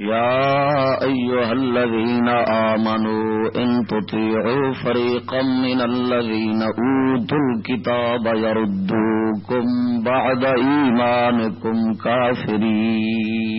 يا أيها الذين آمنوا إن تطيعوا فريقا من الذين أوتوا الكتاب يردوكم بعد إيمانكم كافرين.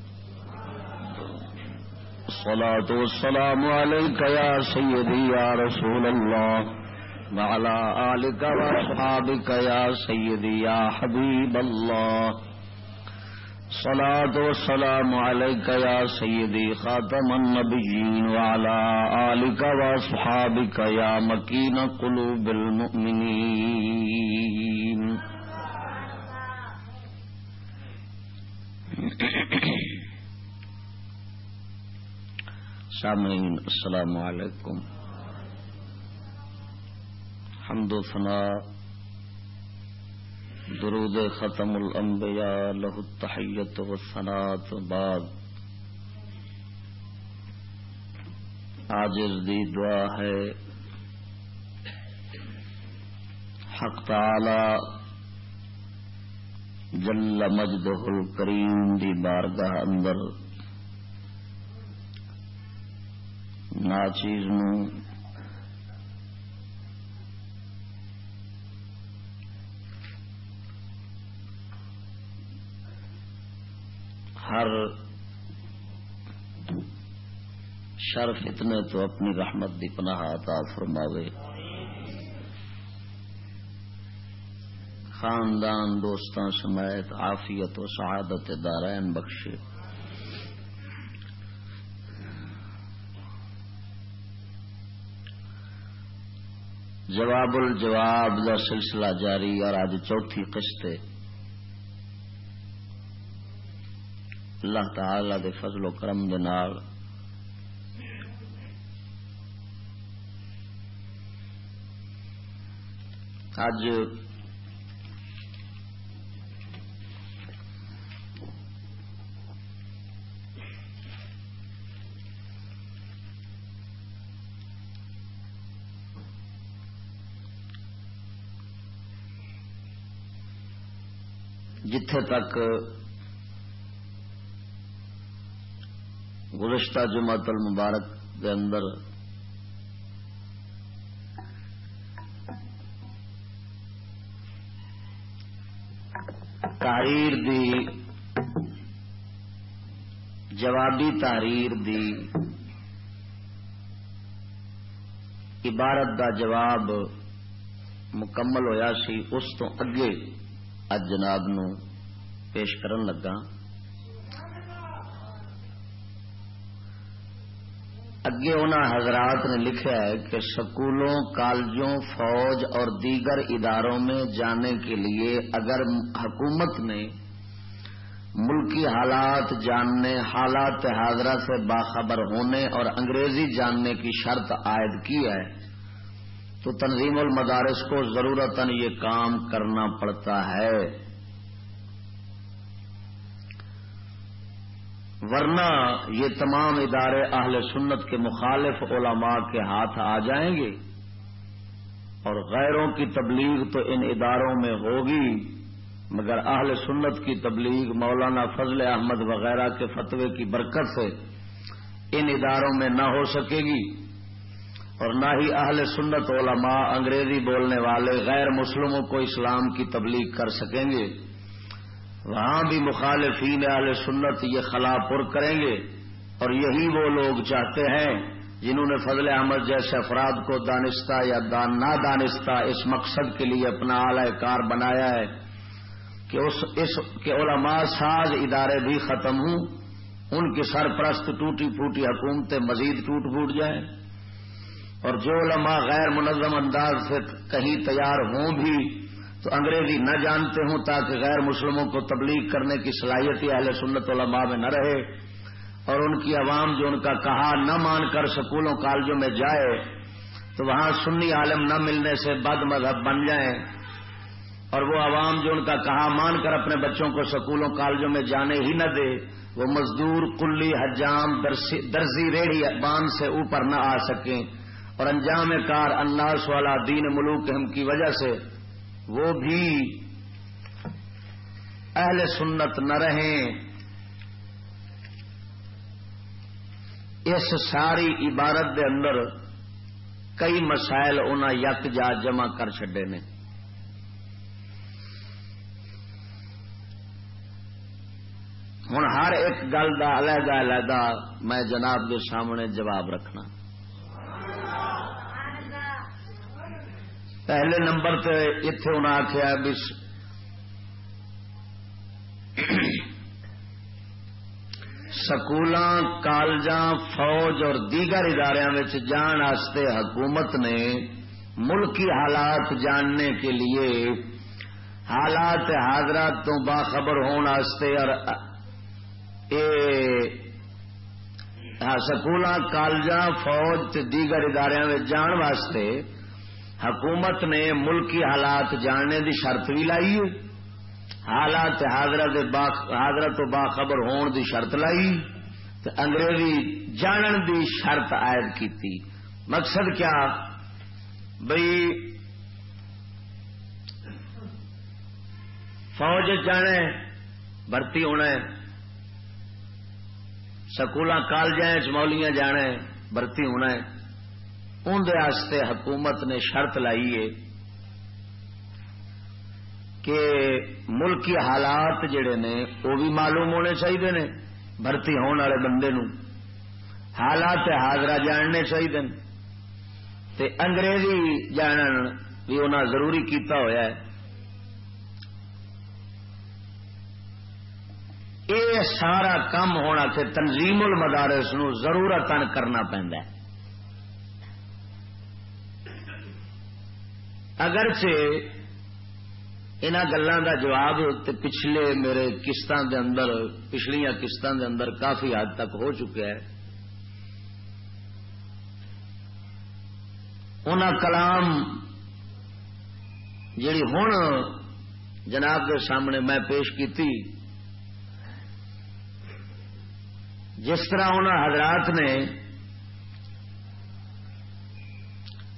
الصلاة والسلام عليك يا سيدي يا رسول الله، وعلى آلك وأصحابك يا سيدي يا حبيب الله. صلاة والسلام عليك يا سيدي خاتم النبيين، وعلى آلك وأصحابك يا مكين قلوب المؤمنين. سامعین، السلام علیکم۔ حمد و ثنا، درود ختم الانبیاء لہ التحیت و ثنات بعد۔ آج دی دعا ہے، حق تعالی جل مجدہ الکریم دی بارگاہ اندر۔ چیز ہر شرف اتنے تو اپنی رحمت دی پناہ عطا فرماوے۔ خاندان دوستان سمیت عافیت و سعادت دارین بخشے۔ جواب الجواب کا سلسلہ جاری اور آج چوتھی قسط اللہ تعالی دے فضل و کرم دے نال۔ اج جتھے تک گزشتہ جمعت المبارک کے اندر تحریر دی جوابی تحریر دی عبارت دا جواب مکمل ہویا سی، اس تو اگے اج جناب نو پیش کرن لگا۔ اگے انہوں حضرات نے لکھا ہے کہ سکولوں، کالجوں، فوج اور دیگر اداروں میں جانے کے لیے اگر حکومت نے ملکی حالات جاننے، حالات حاضرہ سے باخبر ہونے اور انگریزی جاننے کی شرط عائد کی ہے، تو تنظیم المدارس کو ضرورت یہ کام کرنا پڑتا ہے۔ ورنہ یہ تمام ادارے اہل سنت کے مخالف علماء کے ہاتھ آ جائیں گے اور غیروں کی تبلیغ تو ان اداروں میں ہوگی، مگر اہل سنت کی تبلیغ مولانا فضل احمد وغیرہ کے فتوے کی برکت سے ان اداروں میں نہ ہو سکے گی اور نہ ہی اہل سنت علماء انگریزی بولنے والے غیر مسلموں کو اسلام کی تبلیغ کر سکیں گے۔ وہاں بھی مخالفین اہل سنت یہ خلا پر کریں گے اور یہی وہ لوگ چاہتے ہیں جنہوں نے فضل احمد جیسے افراد کو دانستہ یا دان نہ دانستہ اس مقصد کے لیے اپنا اعلی کار بنایا ہے کہ اس اس کے علماء ساز ادارے بھی ختم ہوں، ان کی سرپرست ٹوٹی پھوٹی حکومتیں مزید ٹوٹ پھوٹ جائیں۔ اور جو علماء غیر منظم انداز سے کہیں تیار ہوں بھی تو انگریزی نہ جانتے ہوں تاکہ غیر مسلموں کو تبلیغ کرنے کی صلاحیت اہل سنت علماء میں نہ رہے اور ان کی عوام جو ان کا کہا نہ مان کر سکولوں کالجوں میں جائے تو وہاں سنی عالم نہ ملنے سے بد مذہب بن جائیں اور وہ عوام جو ان کا کہا مان کر اپنے بچوں کو سکولوں کالجوں میں جانے ہی نہ دے، وہ مزدور کلی حجام درزی ریڑھی بان سے اوپر نہ آ سکیں اور انجام کار اناس والا دین ملوک ہم کی وجہ سے وہ بھی اہل سنت نہ رہیں، اس ساری عبارت دے اندر کئی مسائل انہیں یک جا جمع کر چڈے نے۔ ہوں ہر ایک گل کا علیحدہ علیحدہ میں جناب کے سامنے جواب رکھنا۔ پہلے نمبر تے اتے انہیں آخیا بھی سکول کالج فوج اور دیگر اداروں جان واسطے حکومت نے ملکی حالات جاننے کے لیے حالات حاضرات تو باخبر ہونے اور سکول کالج فوج دیگر ادارے جان واسطے حکومت نے ملکی حالات جاننے دی شرط بھی لائی حالات حاضرت و باخبر ہون دی شرط لائی۔ انگریزی جانن دی شرط عائد کی مقصد کیا؟ بئی فوج جانے، بھرتی ہونا ہے۔ سکول کالج مولیاں جانا ہے برتی ہونا ہے۔ اندر حکومت نے شرط لائی ہے کہ ملکی حالات جڑے نے وہ بھی معلوم ہونے چاہیے نے، بھرتی ہونے والے بندے نو۔ حالات حاضرہ جاننے چاہیے تے انگریزی جانن بھی انہیں ضروری کیتا ہویا ہے۔ یہ سارا کام ہونا کہ تنظیم المدارس نو ضرورت کرنا پہنتا ہے۔ اگرچہ ان گلوں کا جواب پچھلے میرے قسطوں دے اندر پچھلیا قسطوں دے اندر کافی حد تک ہو چکا ہے۔ ان کلام جیڑی ہوں جناب کے سامنے میں پیش کی جس طرح ان حضرات نے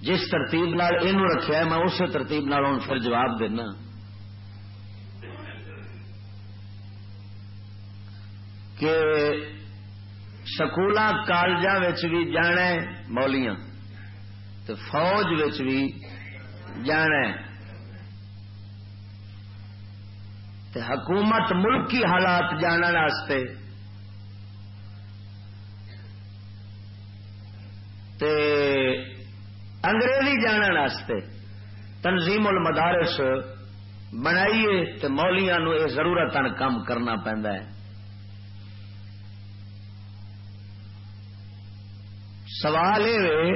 جس ترتیب یہ رکھا ہے، میں اس ترتیب نال پھر جواب دینا۔ کہ سکول کالج بھی جانا مولیاں تو فوج بھی جانا حکومت ملکی حالات جاننے تے انگریزی جاننے واسطے تنظیم المدارس بنائیے تو مولیاں نو یہ ضرورت کام کرنا پہنتا ہے۔ سوال یہ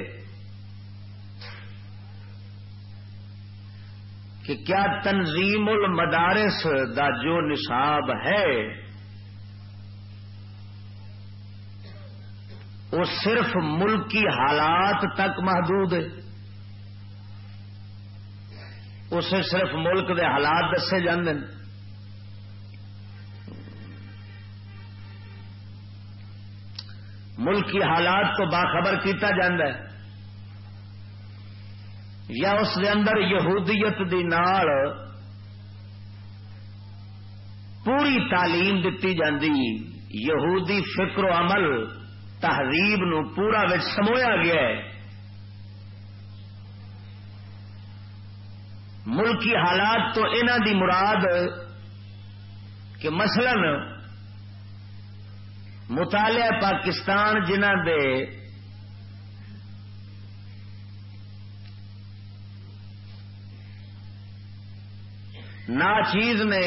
کہ کیا تنظیم المدارس دا جو نصاب ہے وہ صرف ملکی حالات تک محدود ہے؟ اسے صرف ملک دے حالات دسے جاندے ملکی حالات تو باخبر کیتا ہے۔ یا اس دے اندر یہودیت دی نال پوری تعلیم دیتی جاندی، یہودی فکر و عمل تہذیب نو پورا سمویا گیا ہے۔ ملکی حالات تو انہ دی مراد کہ مثلا مطالعہ پاکستان جنہ دے ناچیز نے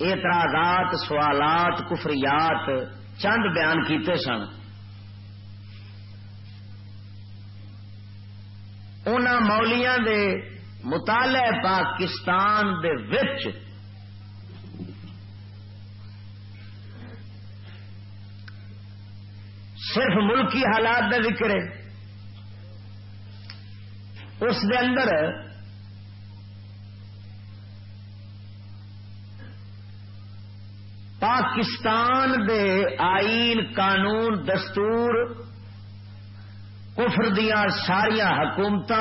اعتراضات، سوالات، کفریات چند بیان کیتے سن ان مولیاں دے مطالعہ پاکستان دے وچ صرف ملکی حالات کا ذکر ہے۔ اس دے اندر پاکستان دے آئین قانون دستور کفر دیا ساریا حکومت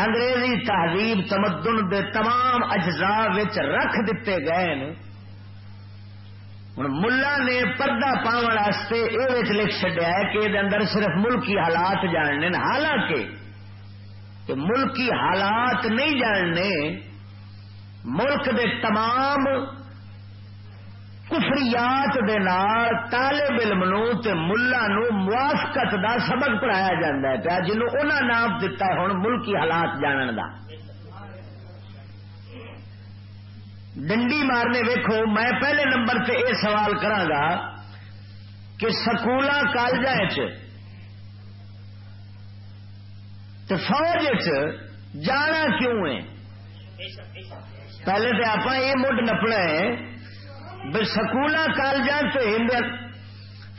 انگریزی تہذیب تمدن دے تمام اجزاء رکھ دیتے گئے ہوں ملا نے پردہ پاؤن واسطے یہ لکھ چڈیا کہ یہ اندر صرف ملکی حالات جاننے حالانکہ ملکی حالات نہیں جاننے، ملک دے تمام کفریات دے نال طالب علم نو تے ملا نو موافقت دا سبق پڑھایا جاتا ہے پیا جنوں انہاں نام دتا ہے ہن ملکی حالات جانن دا۔ ڈنڈی مارنے ویکھو، میں پہلے نمبر تے اے سوال کراں گا کہ سکولاں کالجاں تے فوج جانا کیوں ہے؟ پہلے تو آپ یہ مڈ نپنا ہے بھائی سکول کالج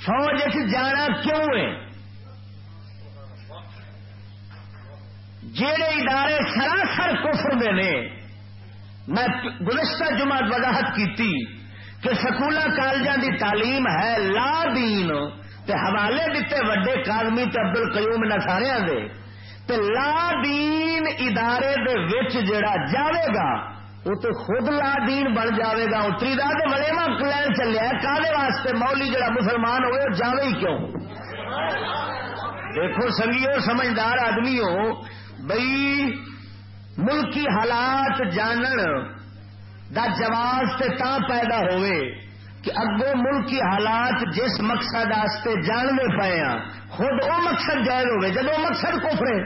فوج جانا کیوں ہے؟ جہے ادارے سراسر کفر میں نے، میں گزشتہ جماعت وضاحت کی کہ سکول کالجوں کی تعلیم ہے لا دین، تے حوالے دیتے وڈے کادمی ابدل قیوم نساریا دے تے لا دین ادارے دے وچ جڑا جاوے گا وہ تو خود لا دین بن جاوے گا، اتری دا تو ولیوا پلان چلیا کالے واسطے مولی جڑا مسلمان ہوئے جاوے ہی کیوں؟ دیکھو سنگیو، سمجھدار آدمی ہو بئی ملکی حالات جانن دا جواز تے تا پیدا ہوئے کہ اگو ملکی حالات جس مقصد آستے جاننے پائے ہیں خود وہ مقصد جائز ہوئے جب وہ مقصد کفرے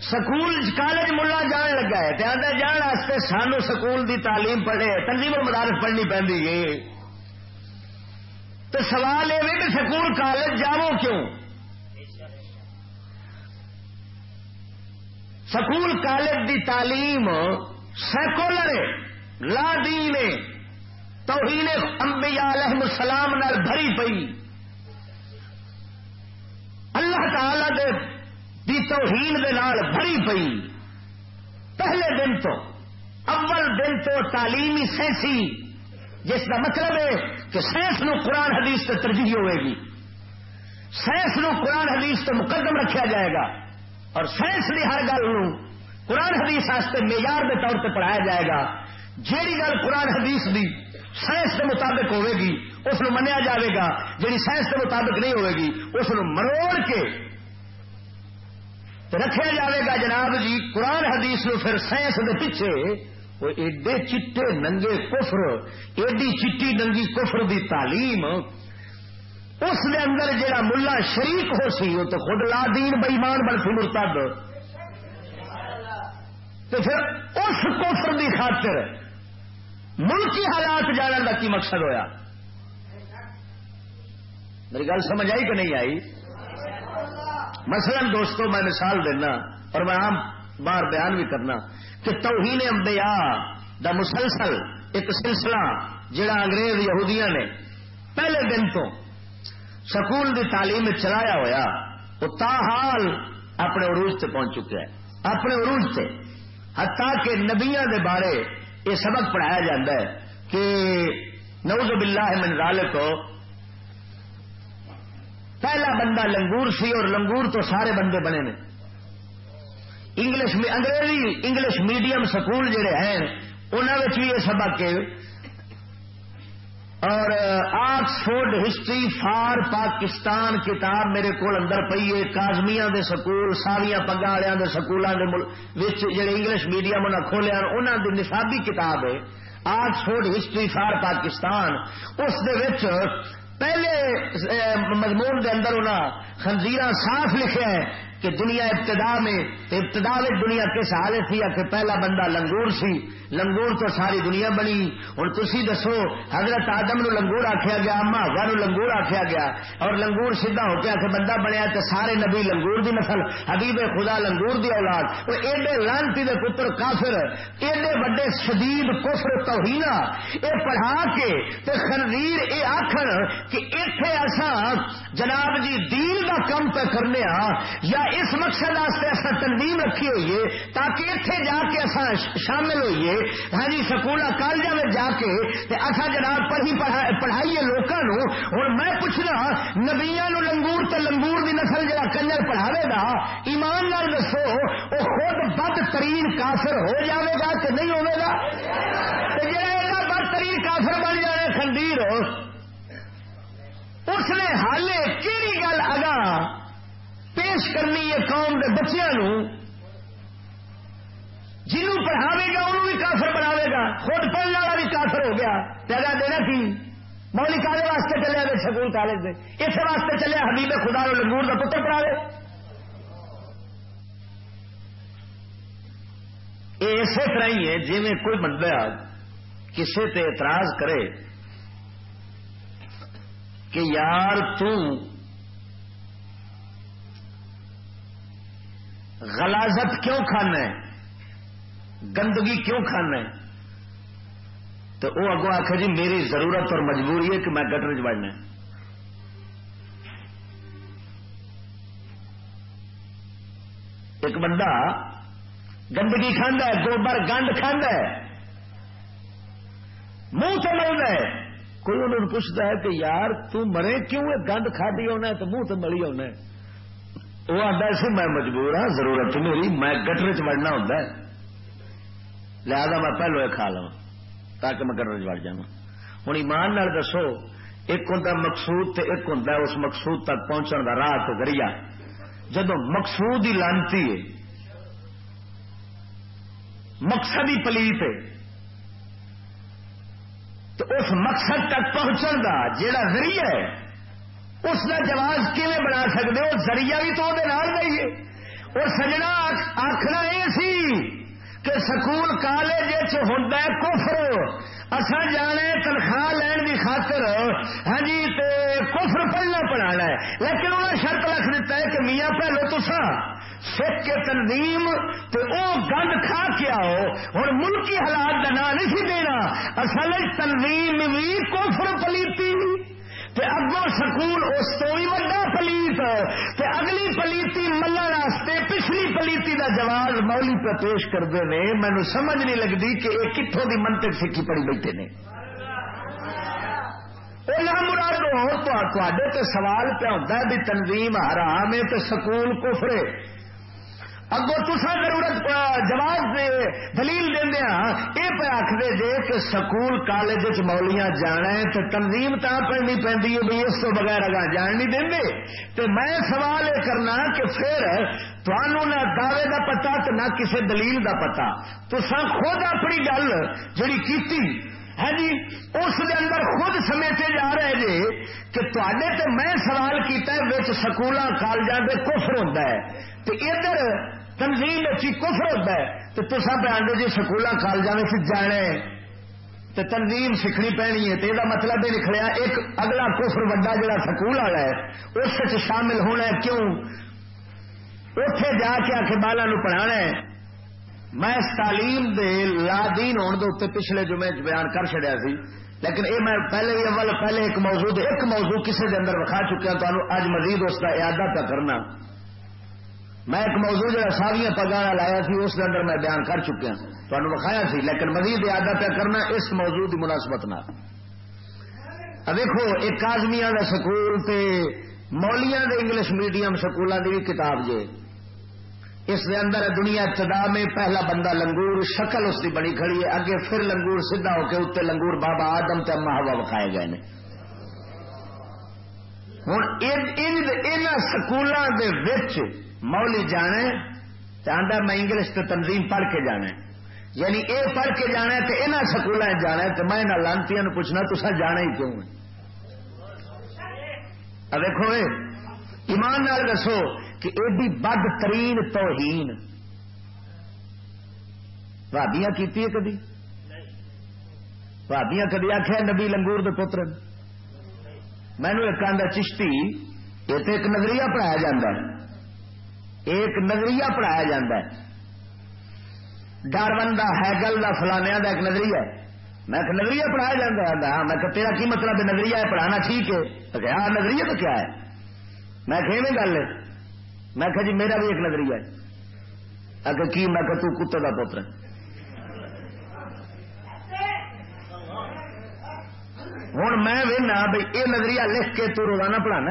سکول کالج ملا جان لگا ہے آدھا جان واسطے سانو سکول دی تعلیم پڑھے، تنظیم مدارس پڑھنی پہ تو سوال یہ کہ سکول کالج جاؤ کیوں؟ سکول کالج دی تعلیم سیکولر لا دین توہین انبیاء علیہ السلام نال بھری پئی۔ اللہ تعالی دے دی توہین دے نال بھری پئی۔ پہلے دن تو، اول دن تو تعلیمی سینسی جس کا مطلب ہے کہ سائنس نو قرآن حدیث سے ترجیح ہوئے گی۔ سائنس نو قرآن حدیث سے مقدم رکھا جائے گا۔ اور سائنس کی ہر گل قرآن حدیث واسطے معیار کے طور پہ پڑھایا جائے گا۔ جیڑی گل قرآن حدیث دی سائنس کے مطابق ہوئے گی، اس منیا جائے گا۔ جی سائنس کے مطابق نہیں ہوئے گی، اس مروڑ کے رکھا جائے گا جناب جی قرآن حدیث نو پھر سائنس کے پیچھے وہ ایڈے چٹے ننگے کفر، ایڈی چٹی ننگی کفر دی تعلیم، اس دے اندر جڑا ملا شریک ہو سی، وہ تو خود لا دین بئیمان بن سی مرتد۔ تو پھر اس کفر دی خاطر ملکی حالات جاننے کا کی مقصد ہویا؟ میری گل سمجھ آئی کہ نہیں آئی؟ مثلا دوستو، میں مثال دینا اور میں عام بار بیان بھی کرنا کہ توہین انبیاء دا مسلسل ایک سلسلہ جڑا انگریز یہودیاں نے پہلے دن تو سکول دی تعلیم چلایا ہوا وہ تاحال اپنے عروج سے پہنچ چکا ہے۔ اپنے عروج سے حتیٰ کہ نبیا دے بارے یہ سبق پڑھایا جاتا ہے کہ نوز باللہ من ذالک پہلا بندہ لنگور سی اور لنگور تو سارے بندے بنے نے۔ انگلش انگریزی انگلش میڈیم سکول جڑے ہیں انہوں بھی یہ سبق اور آکسفورڈ ہسٹری فار پاکستان کتاب میرے کو اندر پی ہے۔ کازمیا دے سکول ساریا پگا والوں کے سکولوں کے جڑے انگلش میڈیم انہیں کھولیا انہوں دی نصابی کتاب ہے۔ Oxford history for Pakistan. اس دے پہلے مضمون دے اندر انہیں خنزیرہ صاف لکھے کہ دنیا ابتدا میں ابتدا میں دنیا کس حالت تھی؟ کہ پہلا بندہ لنگور سی؟ لنگور تو ساری دنیا بنی۔ ہوں تھی دسو، حضرت آدم نو لنگور آخیا گیا، اما ہوا نو لنگور آخیا گیا۔ اور لنگور سیدھا ہو کے آخر بندہ بنیا تو سارے نبی لنگور دی نسل، حبیب خدا لنگور دی اولاد۔ وہ ایڈے لانتی دے پتر کافر، ایڈے وڈے شدید کفر توہینا اے پڑھا کے تے خنزیر اے آخر کہ اتنے ایسا جناب جی دین کا کم پہ کرنے یا اس مقصد واسطے اصا تنظیم رکھی ہوئی ہے تاکہ اتنے جا کے اصا شامل ہوئیے۔ ہاں جی سکول کالج میں جا کے اصا جناب پڑھی پڑھائیے لوگوں ہوں میں پوچھنا نبیا نو لنگور تو لنگور کی نسل جا کنجر پڑھاوے گا، ایمان نال دسو وہ خود بد ترین کافر ہو جاوے گا کہ نہیں ہوگا جا بد ترین کافر بن جائے خندیر اس نے حالے کہڑی گل اگا پیش کرنی ہے قوم کے بچوں جنہوں پڑھاوے گا انہوں بھی کافر بناوے گا۔ خود پڑھنے والا بھی کافر ہو گیا۔ پیدا دینا کی؟ مولی کالے واسطے چلے گئے سکول کالج میں اس واسطے چلے حبیب خدا رو لنگور کا پتر پڑھاوے یہ اسی طرح ہی ہے جی میں کوئی بندہ کسی تے اعتراض کرے کہ یار تم غلازت کیوں کھانا ہے؟ گندگی کیوں کھانا ہے؟ تو وہ اگو آخر جی میری ضرورت اور مجبوری ہے کہ میں گٹر چڑھنا ایک بندہ گندگی کھانا ہے، گوبر گند کھانا ہے، منہ تو ملنا ہے۔ کوئی انہوں نے پوچھتا ہے کہ یار تم مرے کیوں ہے؟ گند کھا دی ہونا ہے تو منہ تو ملی ہونا ہے۔ وہ آتا سی، میں مجبور ہاں ضرورت میری میں گٹر چڑنا ہوں لہذا میں پہلو یہ کھا لوا تاکہ میں گٹر چڑ جا ہوں ایمان نال دسو، ایک ہوں مقصود تے ایک ہوں اس مقصود تک پہنچنے کا راہ تو گریا جدو مقصود ہی لانتی ہے، مقصد ہی پلیت ہے، تو اس مقصد تک پہنچن کا جڑا ذریعہ ہے اس کا جواز کیون بنا سکتے ہو ذریعہ بھی تو وہ اور سجنا آخنا یہ سی کہ سکول کالج ہوں کفر۔ اصا جانے تنخواہ لین کی خاطر۔ ہاں جی کفر پڑھنا پڑھا ہے۔ لیکن انہیں شرط رکھ دیتا ہے کہ میاں پہلو تسا سکھ کے تنظیم تو گند کھا کے آؤ۔ ہوں ملکی حالات کا نام نہیں دینا۔ اصل تنظیم بھی کفر پلیتی۔ تے اگو سکول اس تو ہی وڈا پلیت تے اگلی پلیتی ملن واسطے پچھلی پلیتی دا جواز مولی پہ پیش کرتے ہیں مینو سمجھ نہیں لگتی کہ یہ کتوں کی منطق سیکھی پڑی بیٹھے نے۔ مراد تے سوال پہ ہوتا ہے بھی تنظیم حرام ہے تو سکول کفرے اگو تسا ضرورت جواب دے، دلیل دیا ہاں، یہ پہ آخر جے کہ سکول کالج مولیاں جانا ہے تو تنظیم تا پڑنی پی بھی اس تو بغیر اگا جان نہیں دیں تو میں سوال یہ کرنا کہ پھر تھانوں نہ دعوے کا پتا تو نہ کسی دلیل کا پتا تو خود اپنی گل جڑی کیتی ہے جی اس دے اندر خود سمیٹے جا رہے جی کہ تے میں سوال کیتا سکول کالجوں کے کفر ہوتا ہے۔ تو ادھر تنظیم اچھی کفر ہوتا ہے، تو تصا پہ آدھے جی سکول کالجوں میں جانے۔ تو تنظیم سیکھنی پینی ہے تو یہ مطلب یہ نکلیا ایک اگلا کفر وڈا جڑا سکول والا ہے، اس شامل ہونا ہے کیوں؟ اتے جا کے آ کے بالا نو پڑھا ہے۔ میں اس تعلیم دے لادین ہونے کے اتنے پچھلے جمعے بیان کر چڑیا سی، لیکن اے میں پہلے ہی اول، پہلے ایک موضوع ایک موضوع کسی کے اندر وکھا چکیا تو اج مزید اس کا ارادہ پہ کرنا۔ میں ایک موضوع جہاں ساریا پگا لایا سی، اس کے اندر میں بیان کر چکیا ہاں۔ تمہیں وکھایا سی، لیکن مزید یاد پہ کرنا اس موضوع کی مناسبت نہ دیکھو، ایک کازمیا کا سکول تے مولیاں دے انگلش میڈیم سکولوں کی بھی کتاب جے۔ اس دے اندر دنیا ابتدا میں پہلا بندہ لنگور، شکل اس کی بڑی کھڑی ہے۔ اگے پھر لنگور سیدھا ہو کے اتنے لنگور بابا آدم تے ہوا وکھائے گئے نے۔ ہوں سکولوں کے مولی جانے چاہتا میں انگلش تو تنظیم پڑھ کے جانا یعنی اے پڑھ کے جانا تو یہاں سکولوں جانا تو میں لانتی پوچھنا تو سر جانا ہی کیوں ہے دیکھو ایمان نال دسو کہ ایڈی بد ترین توہین۔ بھابیاں کی کدی؟ بھابیاں کدی آخیا نبی لنگور دے پتر مینو ایک آدھا چشتی، یہ تو ایک نظریہ پڑھایا جا ایک نظریہ پڑھایا جا ڈر بندہ ہیگل کا فلانیا کا ایک نظریہ ہے۔ میں کہ نظریہ پڑھایا جا ہاں میں کہ تیرا کی مطلب نظریہ ہے پڑھانا ٹھیک ہے؟ تو کہ ہاں نظریہ تو کیا ہے؟ میں کہ گل ہے۔ میں کہ جی میرا بھی ایک نظریہ ہے۔ اگر کی؟ میں کہ تو کتے کا پوتر ہوں میں وہنا بھائی یہ نظریہ لکھ کے تو روزانہ پڑھانا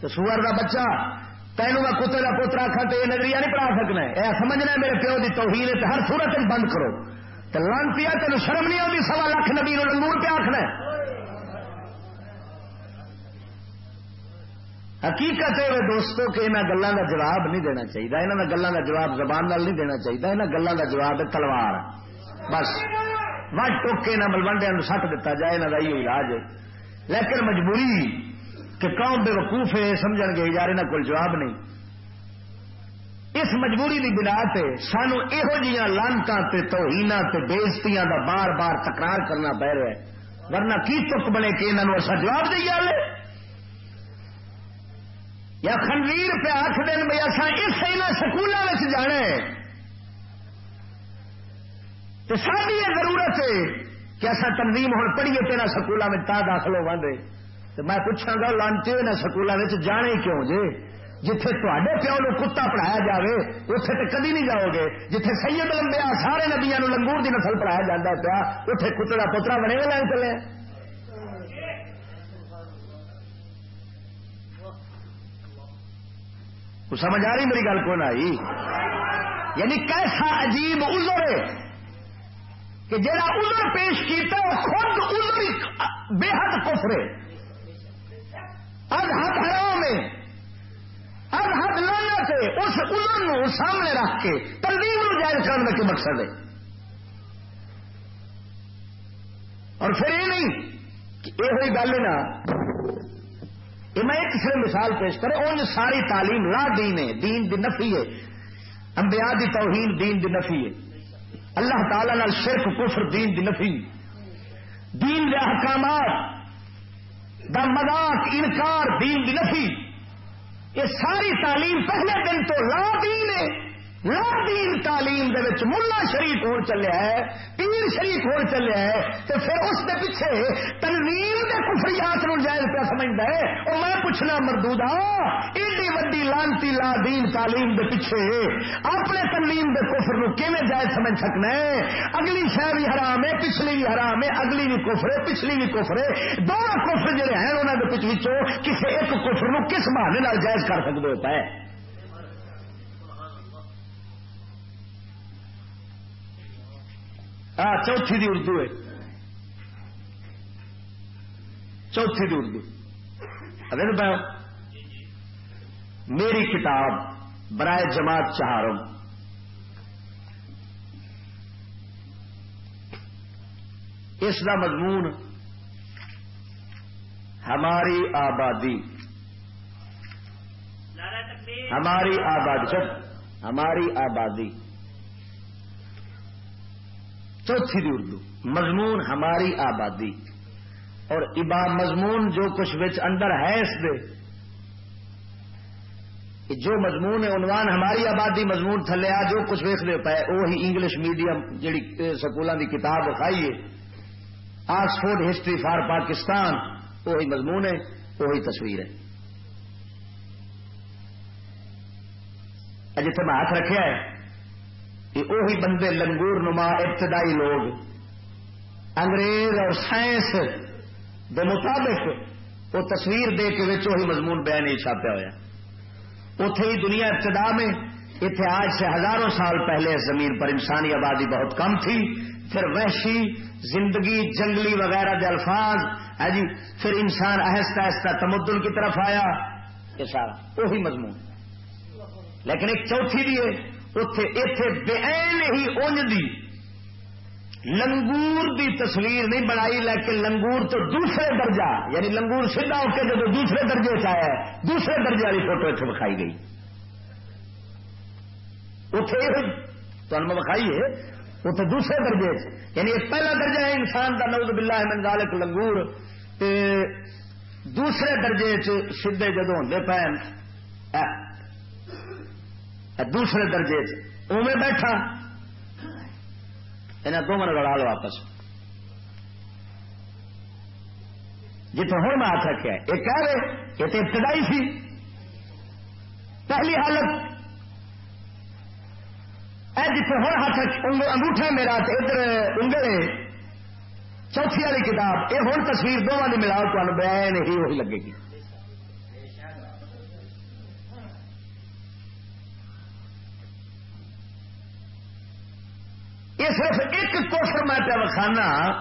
تو سور کا بچہ۔ تینوں میں کتے کا پوتر آخا تو یہ نظریہ نہیں پڑھا سکنا یہ سمجھنا میرے پیو کی توہین ہے ہر سورت بند کرو۔ تو لانتی تین شرم نہیں آتی سوا لاکھ نبی لنگور پہ آخنا حقیقت ہے دوستوں کہ انہوں گلوں کا جواب نہیں دینا چاہیے یہاں گلوں کا جواب زبان نال نہیں دینا چاہیے یہاں گلوں کا جواب ہے تلوار۔ بس۔ وٹ ٹوکے نہ ملوڈیا سٹ دتا جائے یہاں کا یہ علاج ہے۔ لیکن مجبوری کہ قوم بے وقوف ہے سمجھ گے، یار یہاں کو جواب نہیں۔ اس مجبوری کی بنا سے سانو یہ لانتا توہین بےزتیاں کا بار بار تکرار کرنا پی رہا ہے۔ ورنہ کی چک بنے کہ انہوں اصا جواب دے آئے یا خنویر پہ آخ دن بھائی اصا اس سکولوں جانا تو ساری یہ ضرورت ہے کہ اصا تنظیم ہوں پڑھیے تیرا سکولوں میں تا داخل ہوا دے تو میں پوچھا گا لانتے ہوئے سکولوں میں جانے کیوں جے جتھے تے پیو نو کتا پڑھایا جائے اتے تو کدی نہیں جاؤ گے جتھے سید لمبیا سارے نبیا نو لنگور کی نسل پڑھایا جاتا پیا اتے کتے کا پوترا بنے گا لائن چلے سمجھ آ رہی میری گل کون آئی یعنی کیسا عجیب ازر ہے کہ جہاں ازر پیش کیتا خود ازر بے حد کفرے اب ہاتھ حرام ہے۔ اب حد لانا سے اس عمر سامنے رکھ کے تنظیم جائز کرنے کے مقصد ہے۔ اور پھر یہ نہیں کہ یہ ہوئی گل نا، یہ میں ایک سے مثال پیش کرے ان ساری تعلیم لا دین ہے، دین دی نفی ہے۔ انبیاء دی توہین دین دی نفی ہے۔ اللہ تعالی نال شرک، کفر دین دی نفی۔ دین دے احکامات دا مذاق انکار، دین دی نفی، یہ ساری تعلیم پہلے دن تو لا دین ہے۔ دین تعلیم دے وچ ملا شریف ہو چلیا ہے، پیر شریف ہو چلیا ہے تو پھر اس دے پیچھے تنظیم کے کفریات نو جائز پہ سمجھتا ہے۔ اور میں پوچھنا مردودا ایڈی وڈی لانتی لا دین تعلیم دے پیچھے اپنے تنظیم دے کفر نو کیویں جائز سمجھ سکنا ہے؟ اگلی شہ بھی حرام ہے، پچھلی بھی حرام ہے، اگلی بھی کفر ہے، پچھلی بھی کفر ہے۔ دونوں کفر جڑے ہیں انہوں نے پچھو کسی ایک کفر نو کس بہانے جائز کر سکتے ہوتا ہے؟ ہاں چوتھی دی اردو ہے۔ چوتھی دی اردو۔ اگر میں میری کتاب برائے جماعت چہاروں اس کا مضمون ہماری آبادی۔ ہماری آبادی ہماری آبادی۔ چوتھی دی اردو، مضمون ہماری آبادی۔ اور ابا مضمون جو کچھ بچ اندر ہے اس دے۔ جو مضمون ہے، عنوان ہماری آبادی، مضمون تھلے آ، جو کچھ ویخ دے پائے وہی انگلش میڈیم جہی سکولوں کی کتاب ہے۔ آکسفورڈ ہسٹری فار پاکستان وہی مضمون ہے وہی تصویر ہے۔ جتنے میں ہاتھ رکھا ہے وہی بندے لنگور نما ابتدائی لوگ، انگریز اور سائنس دے مطابق وہ تصویر دے کے وہی مضمون بیان نہیں چھاپیا ہوا اتے ہی دنیا ابتدا میں اتنے آج سے ہزاروں سال پہلے زمین پر انسانی آبادی بہت کم تھی، پھر وحشی، زندگی، جنگلی وغیرہ کے الفاظ ہے جی پھر انسان آہستہ آہستہ تمدن کی طرف آیا، یہ سارا وہی مضمون۔ لیکن ایک چوتھی بھی ہے اتے اتے بے ہی اونج دی لنگور دی تصویر نہیں بنائی لیکن لنگور تو دوسرے درجہ یعنی لنگور سیدھا ہو کے جب دوسرے درجے سے آیا ہے دوسرے درجے والی فوٹو اتنے بکھائی گئی اتے تو بکھائی ہے اتنے دوسرے درجے یعنی پہلا درجہ ہے انسان کا نوز بلا ہے منگالک لنگور دوسرے درجے سیدے جدو ہوں پے دوسرے درجے اوے بیٹھا۔ انہیں دونوں لڑا لو آپس جتوں ہوں میں ہاتھ رکھا یہ کہہ رہے، یہ تو ابتدائی سی۔ پہلی حالت۔ اے جتنے ہوں ہاتھ انگوٹھا میرا ادھر انگل چوتھی والی کتاب، یہ ہوں تصویر دونوں کی ملاؤ تمہیں بین ہی وہی لگے گی۔ یہ صرف ایک کوفر میں پہ وکھانا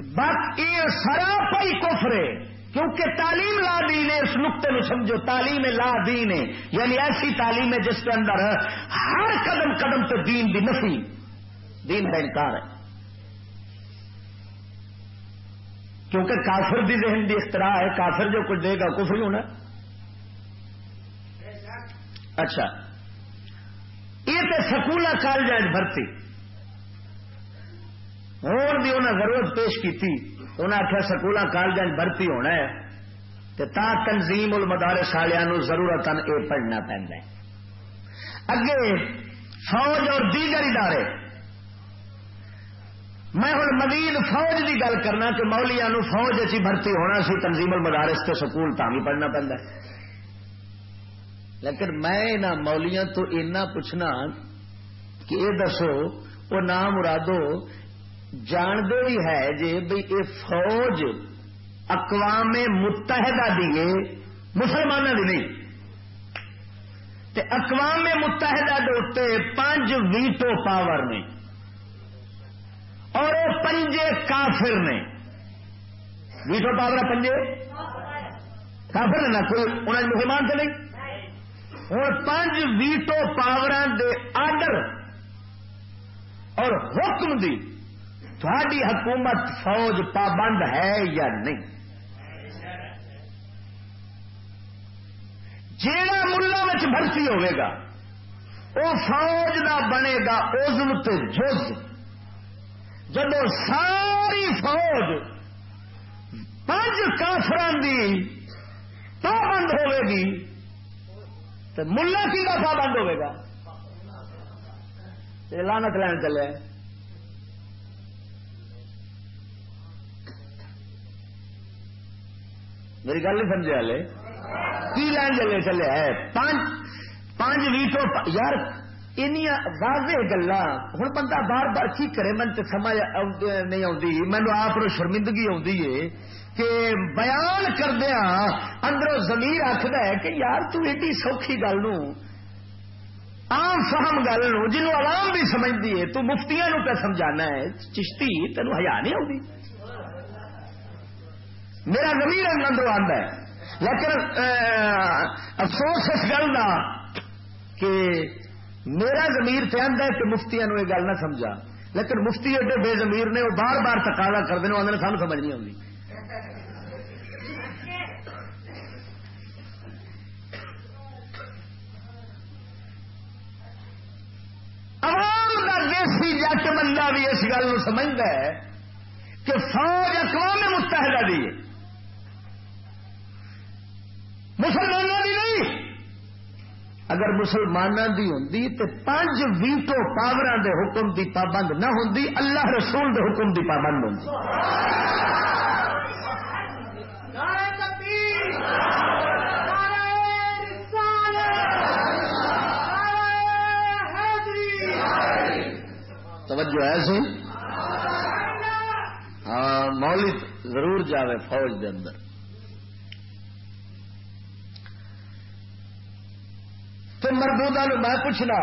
بس یہ سراپا ہی کوفر ہے، کیونکہ تعلیم لا دین ہے، اس نقطے میں سمجھو، تعلیم لا دین ہے یعنی ایسی تعلیم ہے جس کے اندر ہر قدم قدم تو دین بھی نفی، دین کا انکار ہے۔ کیونکہ کافر بھی ذہن بھی اختراع ہے، کافر جو کچھ دے گا، کفر ہی ہونا۔ اچھا۔ یہ تو سکول کالج بھرتی۔ ہوں بھی انہیں ضرورت پیش کی انہیں آخیا سکول کالج بھرتی ہونا ہے تو تا تنظیم المدارے سالوں ضرورت یہ پڑھنا پہنتا ہے۔ اگے فوج اور دیگر ادارے، میں ہوں مزید فوج کی گل کرنا کہ مولیا نو فوج اچھی بھرتی ہونا سی، تنظیم المدارس سے سکول تھی پڑھنا پہنتا ہے۔ لیکن میں نہ مولیاں تو اینا پوچھنا کہ یہ دسو، وہ نام مرادو جانتے بھی ہے جی بھائی یہ فوج اقوام متحدہ دیے مسلمانوں کی نہیں۔ تے اقوام متحدہ دے پانچ ویٹو پاور نے۔ اور وہ پنجے کافر نے۔ ویٹو پاور پنجے؟ کافر نے نہ، کوئی انہیں مسلمان سے نہیں۔ ہوں پانچ ویٹو پاور دے آڈر اور حکم دی، تھوڑی حکومت فوج پابند ہے یا نہیں؟ جیڑا ملا بھرتی ہوئے گا وہ فوج دا بنے گا ازم جز۔ جب ساری فوج پانچ کافران دی پابند ہوئے گی تو ملا کی دفاع بند ہوئے گا۔ لانت لین چلے۔ میری گل نہیں سمجھے والے۔ کی لین چلے چلے ہے؟ پانچ ویٹو یار واضح گلا ہوں بندہ بار بار کی کرے، من سمجھ نہیں آتی مینو آپ شرمندگی آتی ہے کہ بیان کردیا اندروں زمیر آخر ہے کہ یار تو ایڈی سوکھی گل عام فہم گل جنوب عوام بھی سمجھتی ہے، تو مفتیاں نو پہ سمجھانا ہے۔ چشتی تینوں ہیا نہیں آتی میرا زمیر اندروں آتا ہے۔ لیکن افسوس اس گل کا کہ میرا زمیر تو آتا ہے کہ مفتیاں یہ گل نہ سمجھا۔ لیکن مفتی ایڈے بے زمیر نے، وہ بار بار تقاضا کرتے ہیں آدھے سانو سمجھ نہیں آتی دیسی جٹ بندہ بھی اس گل سمجھتا ہے کہ فوج اقوام متحدہ دی مسلمانوں کی نہیں۔ اگر مسلمانوں کی ہوں تو پانچ ویٹو پاور دے حکم دی پابند نہ ہوں اللہ رسول دے حکم دی پابند ہوں توجہ ہے سی ہاں مولت ضرور جاوے فوج دے اندر۔ تو مردودا نو میں پوچھنا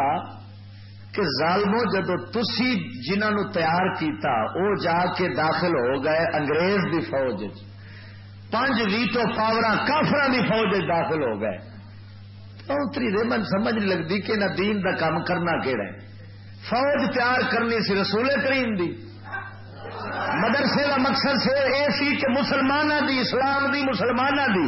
کہ ظالمو جدو تسی جنہوں نے تیار کیتا، او جا کے داخل ہو گئے انگریز دی فوج پانچ ویٹو پاور کافر دی فوج داخل ہو گئے۔ اتری دے من سمجھ نہیں لگتی کہ نہ دین دا کام کرنا کہڑا ہے۔ فوج تیار کرنی سی رسول کریم دی۔ مدرسے کا مقصد سے یہ سی کہ مسلمانوں دی، اسلام دی مسلمانوں دی۔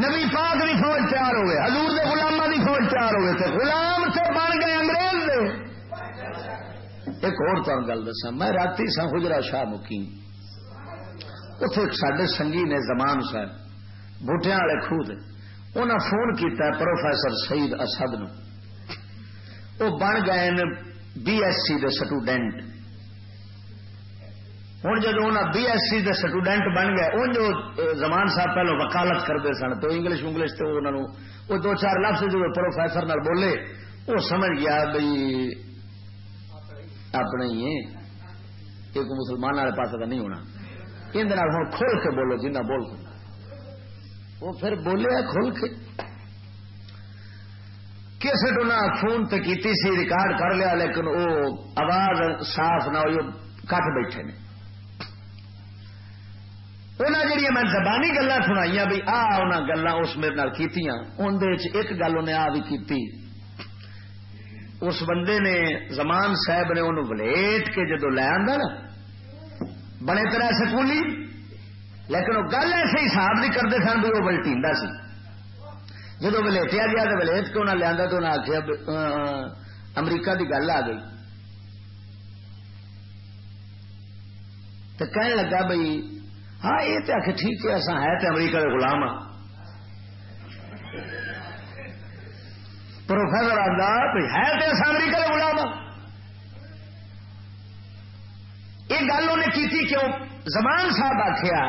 نبی پاک دی فوج تیار ہوئے، حضور دے غلامہ دی فوج تیار ہوئے تھے غلام سے بن گئے انگریز دے۔ ایک اور تم گل دسا میں رات سا حجرا شاہ مکیم اتے سڈے سنگی نے زمان صاحب بوٹیا والے خوہ انہیں فون کیتا پروفیسر سعید اسد نو وہ بن گئے بی ایس سی دے سٹوڈینٹ ہوں جب بی ایس سی سٹوڈینٹ بن گئے ان جو زمان صاحب پہلو وکالت کرتے سن تو انگلش انگلش تو انہوں وہ دو چار لفظ جو پروفیسر نال بولے وہ سمجھ گیا بھائی اپنے ہی ایک مسلمان والے پاس کا نہیں ہونا اندر ہوں کھول کے بولو جنہ بول وہ پھر بولے کھول کے کیسٹ انہیں فون تو کی ریکارڈ کر لیا، لیکن وہ آواز صاف نہ ہوئی کٹ بیٹھے نے۔ انہیں جہیا میں زبانی گلا سنائی بھی، آ گلا اس میرے کی ایک گل انہیں آ بھی کی اس بندے نے، زمان صاحب نے انہوں ولیٹ کے جدو لے آدھا نا، بنے طرح سکولی، لیکن وہ گل ایسے حساب نہیں کرتے سن بھی وہ بلٹیندا سی۔ جدو ولیٹیا گیا تو ولیٹ کے انہیں لیا تو انہیں آخیا امریکہ کی گل آ گئی تو کہنے لگا بھائی ہاں یہ تو آخ ٹھیک ہے اصا ہے تو امریکہ کے گلام ہاں پروفیسر آتا ہے تو اصا امریکہ کے گلام ہاں یہ گل انہیں کی کیوں زمان صاحب آخیا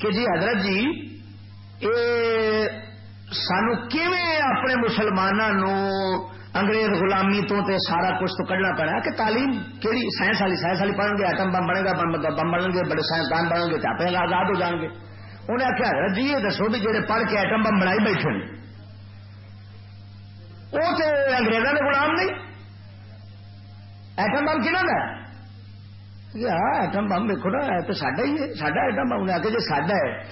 کہ جی حضرت جی یہ سانو اپنے مسلمانوں انگریز غلامی تو تے سارا کچھ تو کھڑنا پڑا کہ تعلیم کہڑی سائنس والی سائنس والی پڑھیں گے ایٹم بم بنے گا، بم بنیں گے، بڑے سائنسدان بنیں گے آپ آزاد ہو جان گے۔ انہیں آخیا جی یہ دسو بھی جہے پڑھ کے ایٹم بم بنائی بیٹھے وہ تو اگریزوں کے غلام نہیں۔ ایٹم بم کہنا ہے؟ ہاں ایٹم بم دیکھو نا تو ساڈا ہی ہے، ساڈا ایٹم بم۔ انہیں آخر جی ساڈا ہے۔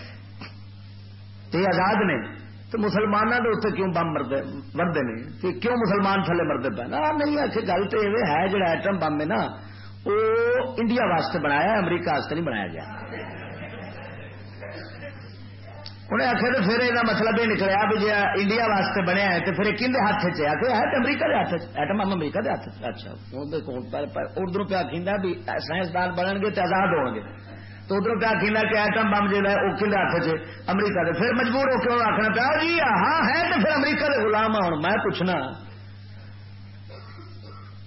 تو آزاد نے۔ تو مسلمانوں کے اتنے کیوں بم مرد مرتے نے؟ کہ کیوں مسلمان تھلے مرد پہ نا، نہیں، آخر گل تو یہ ہے جڑا ایٹم بم ہے نا وہ انڈیا واسطے بنایا امریکہ واسطے نہیں بنایا گیا۔ انہیں آخر تو پھر یہ مطلب یہ نکلیا بھی جی انڈیا واسطے بنیا ہے تو پھر کھے ہاتھ چ آ ہے امریکہ کے ہاتھ ایٹم بم امریکہ کے ہاتھ اچھا اردو پہ آخر بھی سائنسدان بنن گے تو آزاد ہو گے تو ادھر کیا کھیلا کہ ایٹم بم جو ہے وہ کھلے ہاتھ سے امریکہ دے۔ پھر مجبور ہو کے آخنا پیا جی ہاں ہے تو پھر امریکہ کے گلام ہوں میں پوچھنا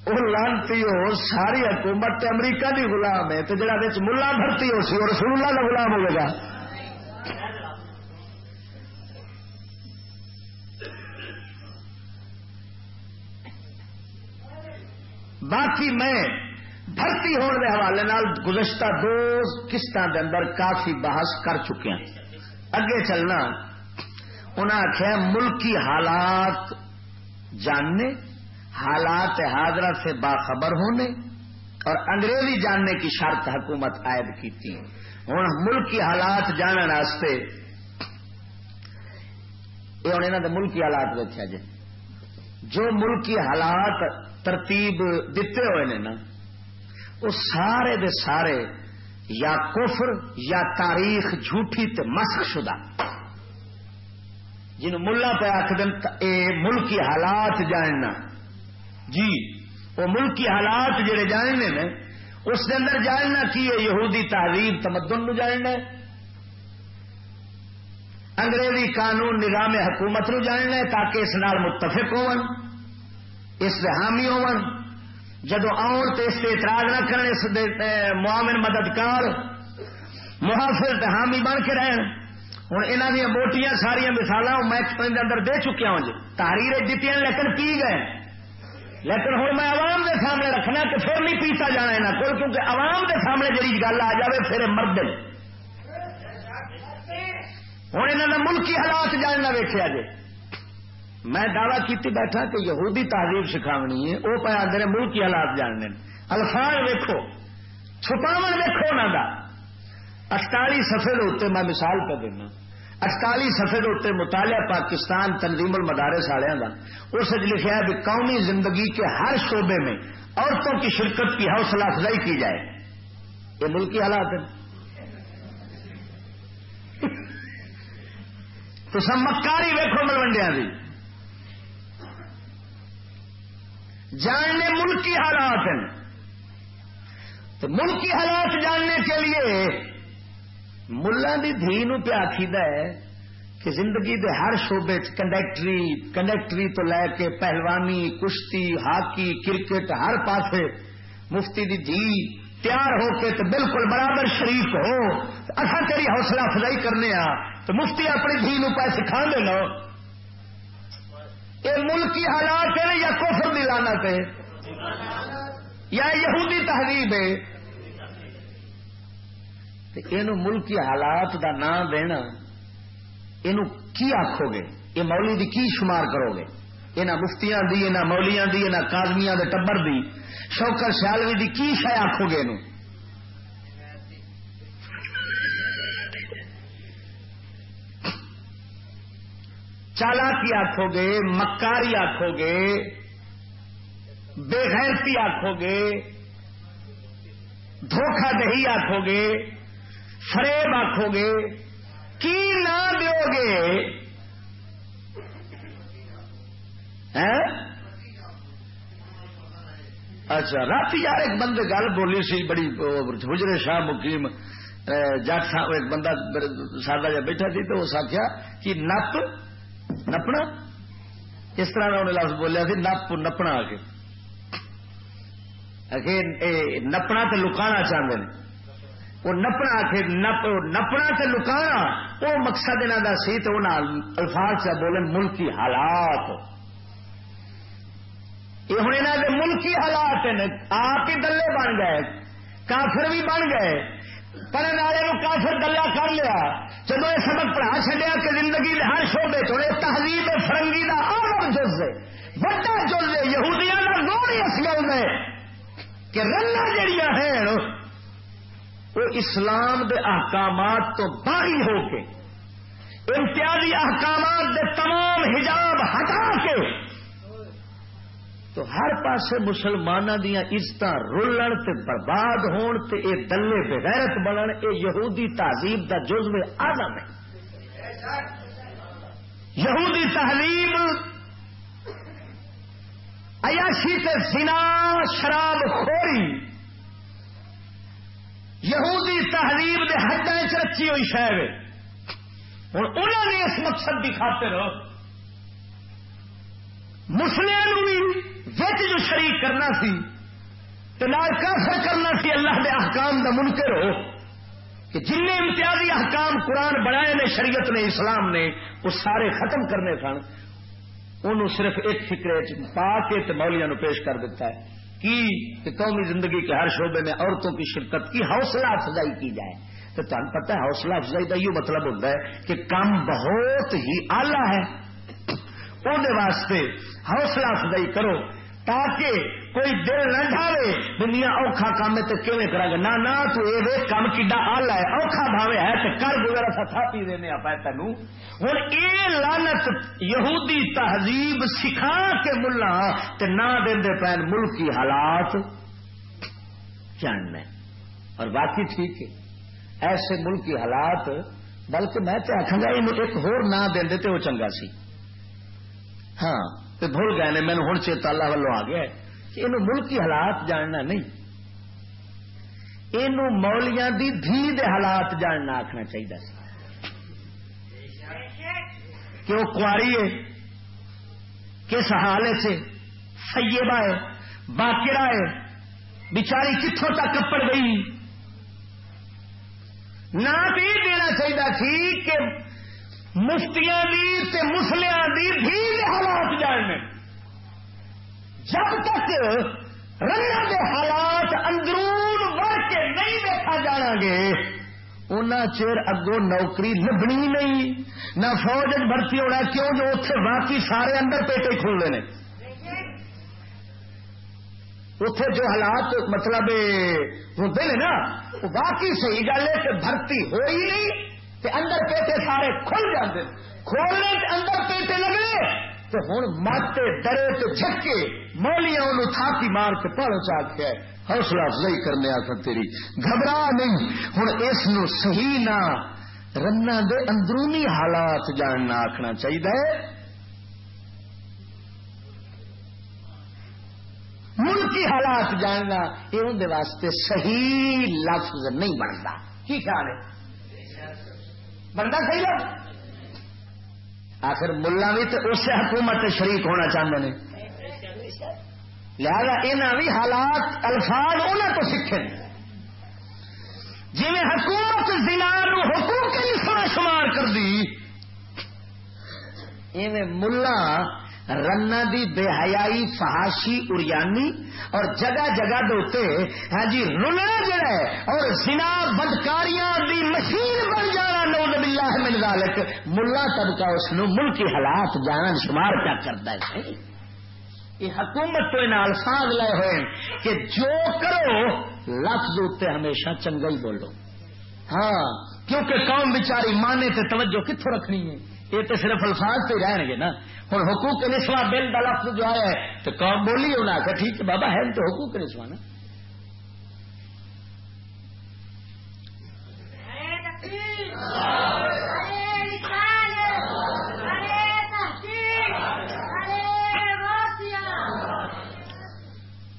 وہ لانتی ہو، ساری حکومت امریکہ دی غلام ہے تو جہاں ملا بھرتی ہو سی، اور رسول اللہ کا غلام ہوئے گا باقی میں بھرتی ہونے کے حوالے نال گزشتہ دو قسطوں کے اندر کافی بحث کر چکے ہیں۔ اگے چلنا۔ انہیں آخیا ملکی حالات جاننے، حالات حاضرہ سے باخبر ہونے اور انگریزی جاننے کی شرط حکومت عائد کی تھی ہوں ملکی حالات جاننے واسطے یہ ہوں انہوں نے ملکی حالات دیکھا جی جو ملکی حالات ترتیب دیتے ہوئے نے نا وہ سارے دے سارے یا کفر یا تاریخ جھوٹھی تے مسخ شدہ۔ جن ملا پہ آخد اے ملکی حالات جاننا۔ جی وہ ملکی حالات جڑے جاننے نے، اس کے اندر جاننا کی ہے؟ یہودی تحریر تمدن نو جاننا انگریزی قانون نظام حکومت نو جاننا ہے تاکہ اس نال متفق ہو اس سے حامی ہو جدو آن تو اس سے اعتراض نہ کرنے اس معامن مددگار، محافظ حامی بن کے رہن۔ ہوں یہاں دیا موٹیاں ساریا مثال میں اندر دے چکیا ہوں جی۔ تحریر دیتی لیکن پی گئے؟ لیکن ہوں میں عوام دے سامنے رکھنا کہ پھر نہیں پیتا جانا یہاں کو کیونکہ عوام دے سامنے جی گل آ جائے پھر مرد ہوں یہاں کا ملکی حالات جاننا ویکیا جی میں دعوی کیتی بیٹھا کہ یہودی تہذیب سکھاونی ہے، وہ پہ آدھے ملکی حالات جاننے الفاظ ویکو چھپاو ویکو انہوں کا اٹتالی سفے اتنے میں مثال پہ دینا۔ اٹتالی سفے اتنے مطالعہ پاکستان تنظیم المدارس والوں کا اس لکھا ہے کہ قومی زندگی کے ہر شعبے میں عورتوں کی شرکت کی حوصلہ افزائی کی جائے۔ یہ ملکی حالات ہیں۔ تو سب مکاری ویکو ملوڈیا کی جاننے ملکی حالات ہیں۔ تو ملکی حالات جاننے کے لیے ملا دی دھی نو پہ آخید ہے کہ زندگی دے ہر شعبے کنڈکٹری کنڈکٹری تو لے کے پہلوانی، کشتی، ہاکی، کرکٹ، ہر پاسے مفتی دی دھی تیار ہو کے تو بالکل برابر شریف ہو۔ اصا تیری حوصلہ افزائی کرنے آ تو مفتی اپنی دھی نو پہ سکھا دے لو یہ ملکی حالات ہے یا کفر دلانا پہ یا یہودی تہذیب ہے۔ یہ ملکی حالات دا نام دینا یہ کی آخو گے؟ یہ مولی دی کی شمار کرو گے؟ یہاں مفتیاں دی یہاں مولیاں دی یہاں کازمیاں دے ٹبر دی، شوکر سیالوی دی کی شہ آخو گے یہ چالاکی آخو گے، مکاری آخو گے بےغیرتی آخو گے دھوکھا دہی آخو گے، فریب آخو گے، کی نہ دو گے؟ اچھا رات یار ایک بندے گل بولی سی، بڑی حجرے شاہ مقیم جٹ صاحب، ایک بندہ سادہ جا بیٹھا سی تو اس آخیا کہ نپ نپنا؟ اس طرح کا انہیں لفظ بولیا سی، نپ، نپنا آ کے۔ نپنا تو لکانا چاہتے ہیں وہ نپنا آخر نپنا تو لکانا، وہ مقصد انہوں کا سی تو الفاظ سے بولے ملکی حالات۔ یہ ہوں یہاں کے ملکی حالات آپ ہی دلے بن گئے، کافر بھی بن گئے۔ پڑھنے والے کافر گلا کر لیا۔ جب یہ سبق پڑھا چلیا کہ زندگی کے ہر شعبے چڑے تہذیب فرنگی کا آر جز ہے۔ بڑا جز ہے۔ یہودیاں کا زور اس گل میں کہ رنگا جہیا ہیں وہ اسلام دے احکامات تو باہی ہو کے، امتیازی احکامات دے تمام حجاب ہٹا کے تو ہر پاسے مسلمانوں دیا عزت رولن تے برباد ہون تے اے دلے بغیرت بنن، اے یہودی تہذیب دا جزو آدم ہے۔ یہودی تہذیب عیاشی تے سنا شراب خوری۔ یہودی تہذیب دے حدیں رچی ہوئی شہر ہوں انہوں نے اس مقصد کی خاطر مسلم بھی جو شریک کرنا سی تو کافر کرنا سی، اللہ دے احکام دا منکر ہو، کہ جن امتیازی احکام قرآن بنائے نے، شریعت نے، اسلام نے، وہ سارے ختم کرنے سن ان صرف ایک فکر پا کے مولیا نو پیش کر دیتا ہے۔ کی؟ کہ قومی زندگی کے ہر شعبے میں عورتوں کی شرکت کی حوصلہ افزائی کی جائے۔ تو تمہیں پتا ہے، حوصلہ افزائی کا یہ مطلب ہوتا ہے کہ کام بہت ہی آلہ ہے۔ وہ واسطے حوصلہ افزائی کرو۔ تاکہ کوئی دل نہ ڈھاوے دنیا اوکھا کام ہے تو کیون کرا گا؟ نہ نہ تو یہ کام کڈا آل ہے، اوکھا بھاوے ہے تو کر گزرا سا تھا پی دینے پہ تین ہوں یہ لانت یہودی تہذیب سکھا کے ملا تے نہ دین دے پین ملکی حالات جاننے اور باقی ٹھیک ہے، ایسے ملکی حالات، بلکہ میں تو آخا گا ایک ہور نہ دین دے تو وہ چنگا سی۔ ہاں۔ تو بھول گئے نے مینو ہوں چیتا اللہ ولو آ گیا کہ یہ ملکی حالات جاننا نہیں۔ یہ مولیاں دی دھی دے حالات جاننا آخنا چاہیے کہ وہ کاری ہے، کس حال سے؟ سیبا ہے باقرا ہے۔ بچاری کتوں تک کپڑ گئی۔ نہ بھی دینا چاہیے سی کہ مفتیاں دی تے مسلیاں دی بھی حالات جاننے جب تک رنگ کے حالات اندرون بڑھ کے نہیں دیکھا جانا گے ان چیر اگوں نوکری لبنی نہیں۔ نہ فوج بھرتی ہونا، کیوں جو اتنے باقی سارے اندر پیٹے کھولنے نے۔ اتے جو حالات مطلب ہوتے ہیں نا، وہ باقی صحیح گل ہے کہ بھرتی ہوئی نہیں۔ تے اندر پیٹے سارے کھل جاتے کھولنے اندر پیٹے لگے تو ہوں مت ڈرے تو جھکے مولیاں انہوں تھاپی مار کے پڑھ چاہ کے حوصلہ افزائی کرنے آتا تیری۔ گھبرا نہیں۔ ہوں اس صحیح نہ رنا دے اندرونی حالات جاننا آخنا چاہیے ملکی حالات جاننا، یہ اندر واسطے صحیح لفظ نہیں بنتا کی خیال ہے؟ بنتا صحیح لفظ آخر ملا بھی تو اس حکومت شریک ہونا چاہتے ہیں لہذا یہاں بھی حالات، الفاظ انہوں کو سیکھے جی حکومت ضلع حکومت سنا شمار کر دی ملا رنا دی بے حیائی فہاشی اریانی اور جگہ جگہ دوتے۔ ہاں جی رنا جڑا ہے اور سنا بدکاریاں دی مشین بن جانا نوز باللہ من ذالک۔ ملا طبقہ اس ملکی حالات جانا شمار کیا کرتا ہے۔ یہ حکومت تو ان الفاظ لے ہوئے کہ جو کرو، لفظ اتنے ہمیشہ چنگا ہی بولو۔ ہاں کیونکہ قوم بیچاری مانے تے توجہ کتوں رکھنی ہے؟ یہ تو صرف الفاظ تو رہن گے نا۔ ہوں حقوق نسواں بل کا لفظ جو ہے، تو قوم بولی ہونا کہ ٹھیک ہے بابا، ہے تو حقوق نسواں نا۔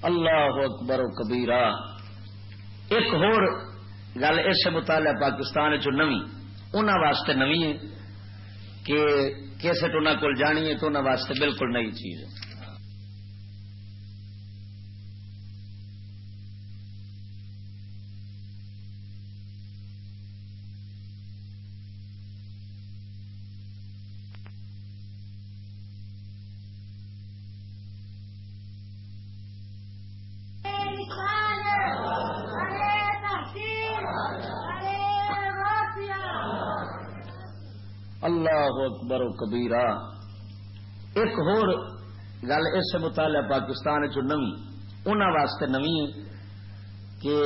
اللہ اکبر و کبیرا ایک ہور گل اس مطالعہ پاکستان چ نوی انہوں واسطے نوی ہے۔ کہ کیسٹ انہوں کو جانی ہے تو انہوں واسطے بالکل نئی چیز ہے۔ اللہ اکبر و کبیرا ایک ہور گل اس مطالعہ پاکستان چ نوی انہوں واسطے نوی کہ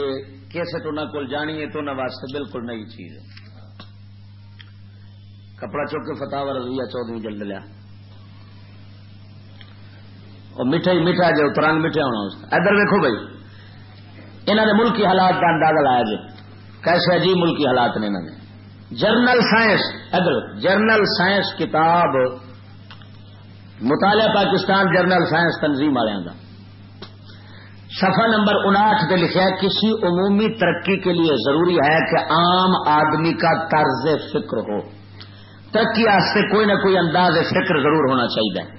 کیسٹ انہوں کو جانی ہے تو انہوں واسطے بالکل نئی چیز ہے۔ کپڑا چوک کے فتح رضویہ چودہ جلد لیا۔ اور میٹھا ہی میٹھا جو ترنگ میٹھا ہونا اس ادھر دیکھو بھائی انہوں نے ملکی حالات کا اندازہ لایا جی کیسے عجیب ملکی حالات نے انہوں نے جرنل سائنس ادھر جرنل سائنس کتاب، مطالعہ پاکستان جرنل سائنس تنظیم والوں کا سفا نمبر انٹھ پہ لکھا ہے، کسی عمومی ترقی کے لیے ضروری ہے کہ عام آدمی کا طرز فکر ہو۔ ترقی واسطے کوئی نہ کوئی انداز فکر ضرور ہونا چاہیے۔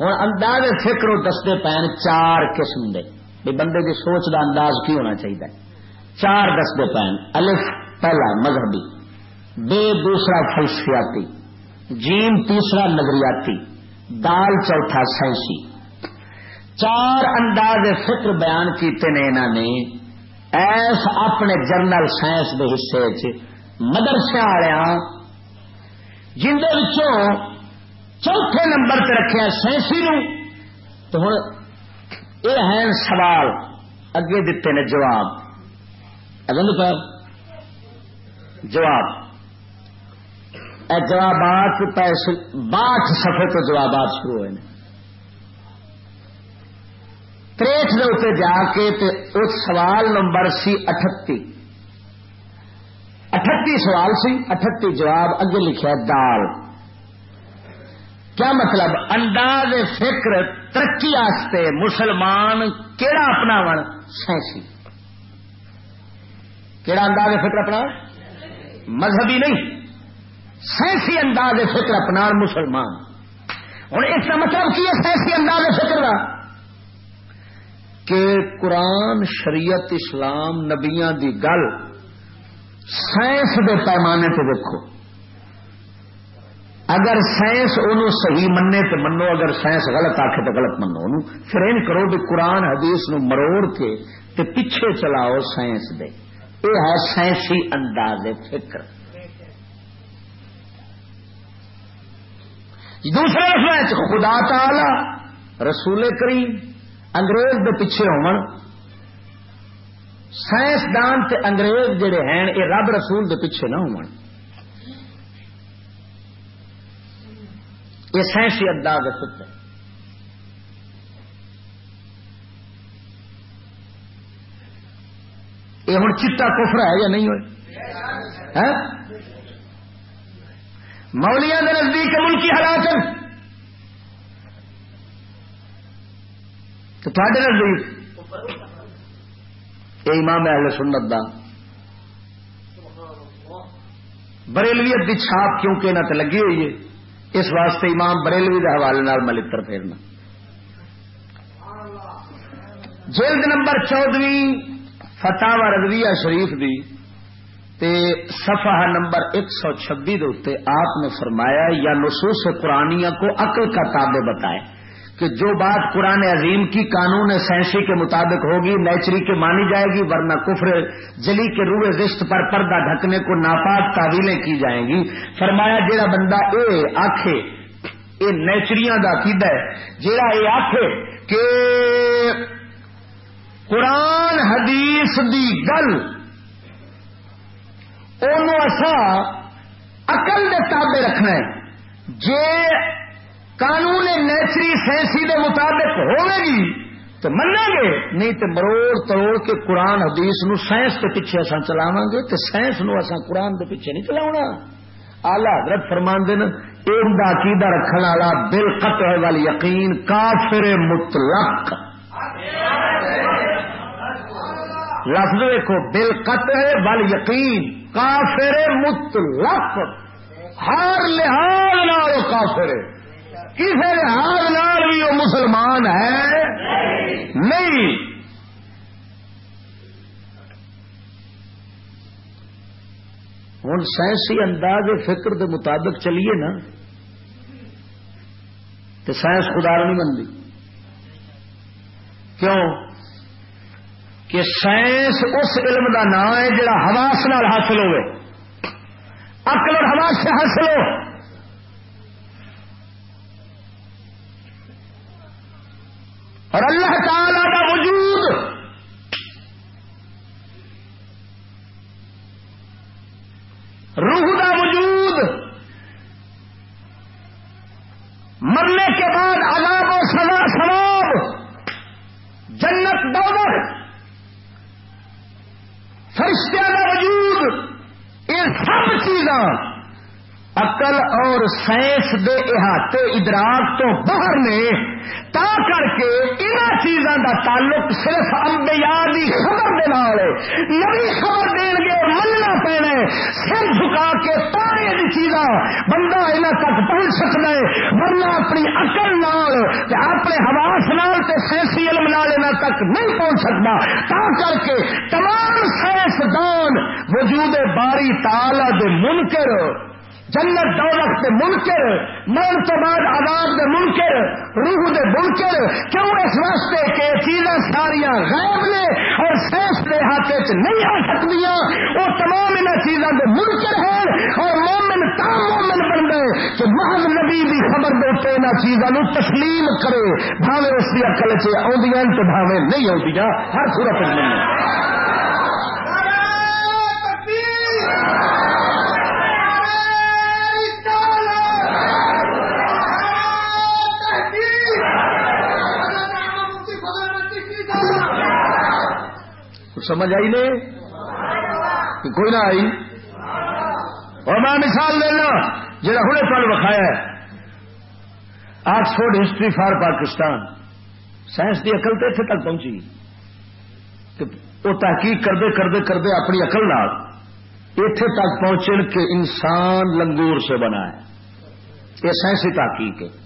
ہوں انداز فکر دستے پین چار قسم دے۔ بندے کی سوچ کا انداز کی ہونا چاہیے۔ چار دستے پین، الف، پہلا، مذہبی۔ بے دوسرا فلسفیاتی جیم تیسرا نظریاتی دال چوتھا سائنسی۔ چار انداز فکر بیان کیتے نے انہوں نے، ایس اپنے جرنل سائنس کے حصے چ مدرسے والوں جن چوتھے نمبر پہ رکھے سائنسی نو تو ہوں یہ ہے سوال اگے دیتے نے جواب۔ اگن جواب۔ جوابات باٹھ سفے تو جوابات شروع ہوئے تریٹ کے اتنے جا کے اس سوال نمبر سی اٹھتی۔ اٹھتی سوال سی، اٹھتی جواب اگے لکھا دال۔ کیا مطلب؟ انداز فکر، ترقی آستے مسلمان کیڑا اپنا سائنسی۔ کیڑا انداز فکر اپنا مذہبی نہیں۔ سائنسی انداز فکر اپنا مسلمان۔ ہوں اس کا مطلب کی ہے سائنسی انداز فکر کا کہ قرآن، شریعت، اسلام نبیا دی گل سائنس کے پیمانے پہ دیکھو اگر سائنس انہوں صحیح منے تو منو، اگر سائنس غلط آخے تو غلط منو۔ انہوں پھر ان کرو بھی قرآن، حدیث نو مروڑ کے تے پیچھے چلاؤ سائنس دے۔ یہ ہے سائنسی انداز فکر۔ دوسرے لفظ خدا تعالی، رسول کریم، انگریز دے پیچھے ہون۔ سائنسدان تے انگریز جڑے ہیں یہ رب رسول دے پیچھے نہ ہون۔ یہ سائنسی انداز فکر یہ ہوں چٹا کفر ہے یا نہیں ہوئے؟ ہاں؟ مولیا کے نزدیک ملکی حالات تو تھوڑے نزدیک؟ یہ امام اہل سنت دا۔ بریلویت کی چھاپ کیونکہ نہ لگی ہوئی ہے؟ اس واسطے امام بریلوی کے حوالے میں لڑ پھیرنا۔ جلد نمبر چودویں فتح رضویہ شریف دی۔ تے صفحہ نمبر ایک سو چھبی آپ نے فرمایا یا نصوص قرآنیہ کو عقل کا تابع بتائے کہ جو بات قرآن عظیم کی قانون سائنسی کے مطابق ہوگی نیچری کے مانی جائے گی، ورنہ کفر جلی کے روئے رشت پر پردہ ڈھکنے کو ناپاک تعویلیں کی جائیں گی۔ فرمایا، جیڑا بندہ اے آخے اے نیچریاں دا قید ہے، جیڑا اے آخے کہ قرآن حدیث دی گل اصا اقل کے تابے رکھنا ہے جے قانون نیچری سائنسی دے مطابق ہوئے گی تو منا گے نہیں تو مروڑ تروڑ کے قرآن حدیث نو سائنس کے پیچھے اصا چلاو گے تو سائنس نو اصا قرآن کے پیچھے نہیں چلا آلہ حضرت فرمان دن ایک عقیدہ رکھنے والا دل قطع والی یقین کافر مطلق لفظ دیکھو دل قطع وال یقین کافر مطلق، ہر لحاظ کافر کسی لحاظ بھی وہ مسلمان ہے؟ نہیں۔ ہوں سائنسی انداز فکر کے مطابق چلیے نا تو سائنس خدا نہیں بنتی کیوں؟ کہ سائنس اس علم کا نام ہے جڑا حواس نال حاصل ہوئے۔ اکل اور حواس سے حاصل ہو اور اللہ تعالی کا وجود روح کا وجود مرنے کے بعد عذاب و سزا سواب جنت دولت فرشتہ کا وجود یہ سب چیزاں عقل اور سائنس دے احاطے ادراک تو باہر نے تا کر کے ان چیزوں کا تعلق صرف امبیا کی خبر دے نئی خبر دین گے مننا پینا سر جھکا کے تارے کی چیزاں بندہ یہاں تک پہنچ سکتا ہے ورنہ اپنی اقل نال اپنے حواس نال تے سائنسی علم نال یہاں تک نہیں پہنچ سکتا تا کر کے تمام سائنسدان وجود باری تالا دے منکر جنت دولت کے منکر من تو بعد آزاد دے منکر، روح دے منکر، کیوں اس واسطے کہ چیزیں ساریا غائب نے اور سیس کے ہاتھ چ نہیں آ سکتی وہ تمام ان چیزوں کے منکر ہیں اور مومن تا مومن بن گئے کہ محض نبی کی خبر دے پہ ان چیزوں تسلیم کرے، بھاوے اس کی اکل سے آدی تو بھاوے نہیں آدی ہر صورت میں سمجھ آئی نہیں؟ کہ کوئی نہ آئی۔ اور میں مثال لینا جا ہوں پل وکھایا Oxford history for Pakistan. Science کی اقل تو اتنے تک پہنچی۔ کہ وہ تحقیق کرتے کرتے کرتے اپنی اقل نال اتنے تک پہنچے کہ انسان لنگور سے بنا ہے۔ یہ سائنسی تحقیق ہے۔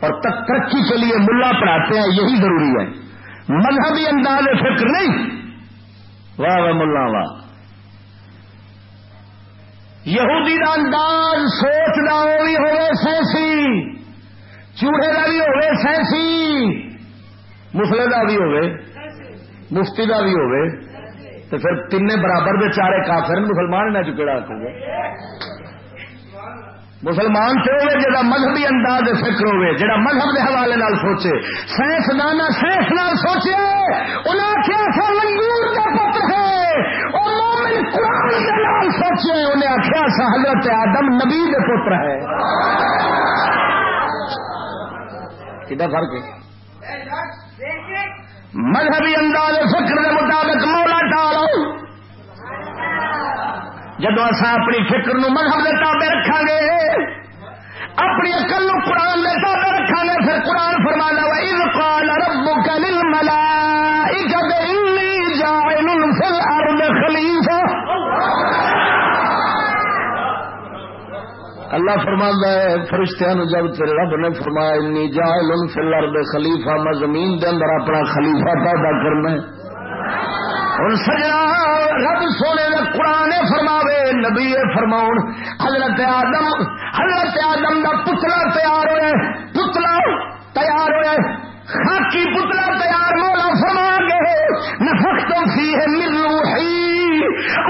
اور تک ترقی کے لیے ملا پڑھاتے ہیں، یہی ضروری ہے۔ مذہبی انداز فکر نہیں۔ واہ واہ ملا واہ۔ یہودی کا انداز سوچ کا وہ بھی ہوئے سینسی چوڑے کا بھی ہوئے سینسی مسلے کا بھی ہوئے، مفتی کا بھی ہوئے۔ تو پھر تین برابر دے چارے کافر، مسلمان نہ چکڑا گے۔ مسلمان سے ہوئے جا مذہبی انداز فکر ہوئے جا مذہب کے حوالے نال سوچے۔ سائنسدان سائنس نال سوچے انہیں آخیا سا لنگور کا اور مومن قرآن کے نال سوچے انہیں آخیا سا حضرت آدم نبی کے پتر ہے کتنا فرق ہے؟ مذہبی انداز فکر کے مطابق مولا ٹالو جدو اصا اپنی فکر نو مذہب کے تابے رکھا گے اپنی اکل نو قرآن کے تابے رکھا گے پھر قرآن فرمانا فرما لو از قال رب کل ملا خلیفہ. اللہ فرما ہے فرشتہ جب تیرے رب نے فرمایا، انی جائل فی الارض خلیفہ، میں زمین دے اندر اپنا خلیفہ پیدا کرنا ہے. ہوں سجنا، رب سونے نے قرآن فرماوے، نبی فرماؤ حضرت آدم حضرت آدم کا پتلا تیار ہوئے، پتلا تیار ہوئے خاکی پتلا تیار مولا فرما گے نفق تو سی ہے ملو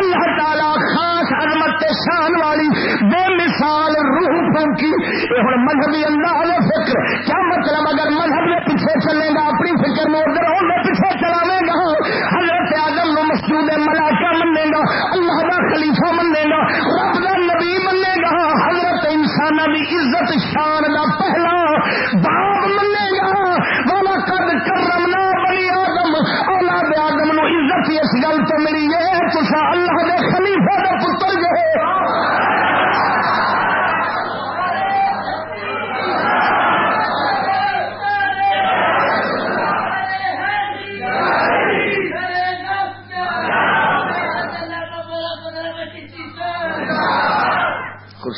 اللہ تعالی خاص عظمت شان والی بے مثال روح پہنچی یہ ہوں مذہبی انداز فکر۔ کیا مطلب اگر مذہب میں پیچھے چلے گا، اپنی فکر میں ادھر ہونے پیچھے چلاوے گا، حضرت آدم نو مسجود ملاقہ منے گا، اللہ کا خلیفہ منے گا، رب کا نبی منے گا، حضرت انسان کی عزت شان کا پہلا باپ منے گا والا قد کرمنا بنی آدم اولاد آدم نو عزت اس گل تو ملی ہے تو اللہ کے خلیفہ کا پتر جو ہے۔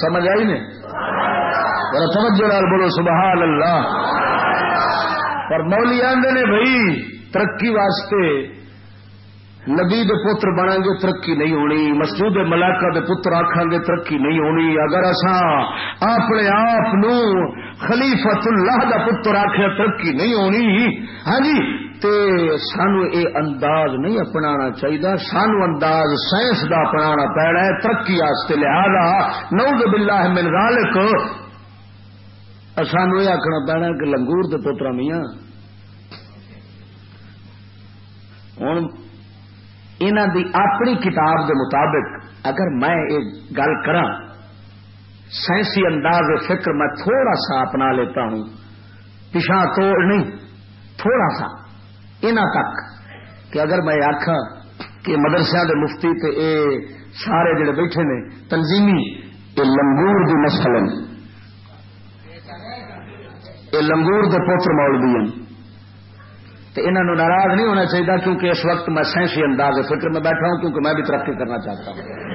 سمجھ آئی نہیں؟ ذرا توجہ لال بولو، سبحان اللہ۔ پر مولی آدھے نے بھائی، ترقی واسطے نبی دے پتر بنا گے ترقی نہیں ہونی مسجود ملاقہ دے پتر آخان گے ترقی نہیں ہونی۔ اگر اصا اپنے آپ خلیفت اللہ دا پتر آخیا ترقی نہیں ہونی ہاں جی تے سانو اے انداز نہیں اپنا چاہیے سانو انداز سائنس کا اپنا پینا ہے، ترقی واسطے۔ لہذا نوز باللہ من ذالک سانو یہ آخنا پینا کہ لنگور دے پوترا میاں۔ ہوں ان دی اپنی کتاب دے مطابق اگر میں یہ گل کرا سائنسی انداز فکر میں تھوڑا سا اپنا لیتا ہوں۔ پچھا توڑ نہیں، تھوڑا سا۔ ان تک کہ اگر میں آخا کہ مدرسے کے مفتی تے اے سارے جڑے بیٹھے نے، تنظیمی یہ لنگور کی نسل یہ لنگور کے پوتر مولوی ہیں۔ تو انہوں ناراض نہیں ہونا چاہیے کیونکہ اس وقت میں سائنسی انداز فکر میں بیٹھا ہوں کیونکہ میں بھی ترقی کرنا چاہتا ہوں۔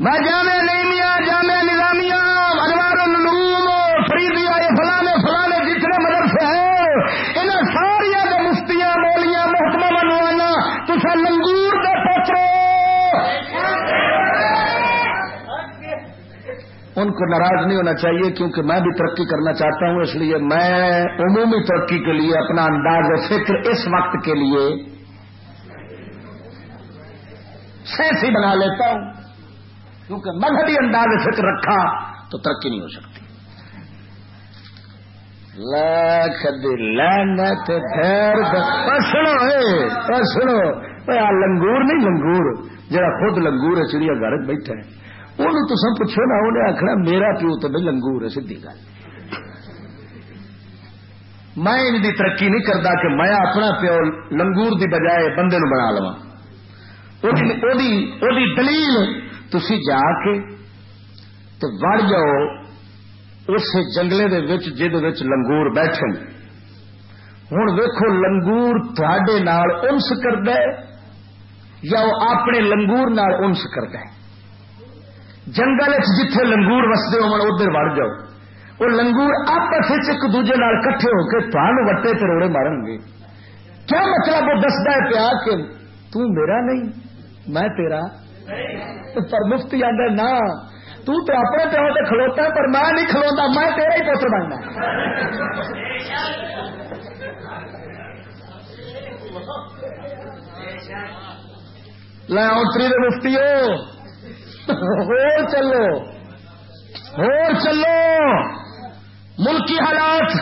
میں جامع نیمیا جامع نظامیہ، انوار العلوم، فریدیہ یہ فلانے فلانے جتنے مدرسے ہیں ان ساریا کے مفتیاں بولیاں محکمہ بنوانا تو لنگور دے پوچھو ان کو ناراض نہیں ہونا چاہیے کیونکہ میں بھی ترقی کرنا چاہتا ہوں، اس لیے میں عمومی ترقی کے لیے اپنا انداز فکر اس وقت کے لیے سینسی بنا لیتا ہوں۔ کیونکہ مذہبی انداز فکر رکھا تو ترقی نہیں ہو سکتی۔ لنگور نہیں، لنگور۔ جا خود لنگور ہے، چڑیا گھر بیٹھا ہے۔ وہ تو سب پوچھو نا انہیں آخنا میرا پیو تو بھائی لنگور ہے سیدھی گل میں ان کی ترقی نہیں کرتا کہ میں اپنا پیو لنگور دی بجائے بندے نو بنا لوا دلیل تھی جا کے وڑ جاؤ اس جنگلے دے وچ جد وچ لنگور بیٹھے ہوں ویکو لنگور تھوڑے انس کرد یا وہ اپنے لنگور نال انس کرد جنگل جتھے لنگور وستے ہو ادھر وڑ جاؤ۔ وہ لنگور آپس ایک دوجے کٹھے ہو کے تھان وٹے تروڑے مارن گے۔ کیا مطلب وہ دستا ہے پیا کہ تو میرا نہیں، میں تیرا۔ پر مفتی آدھا نہ، تو تو اپنے پیو سے کھلوتا ہے، پر میں نہیں کھلوتا میں تیرا ہی پوتر بننا اتری مفتی ہو۔ چلو ہو چلو، ملکی حالات۔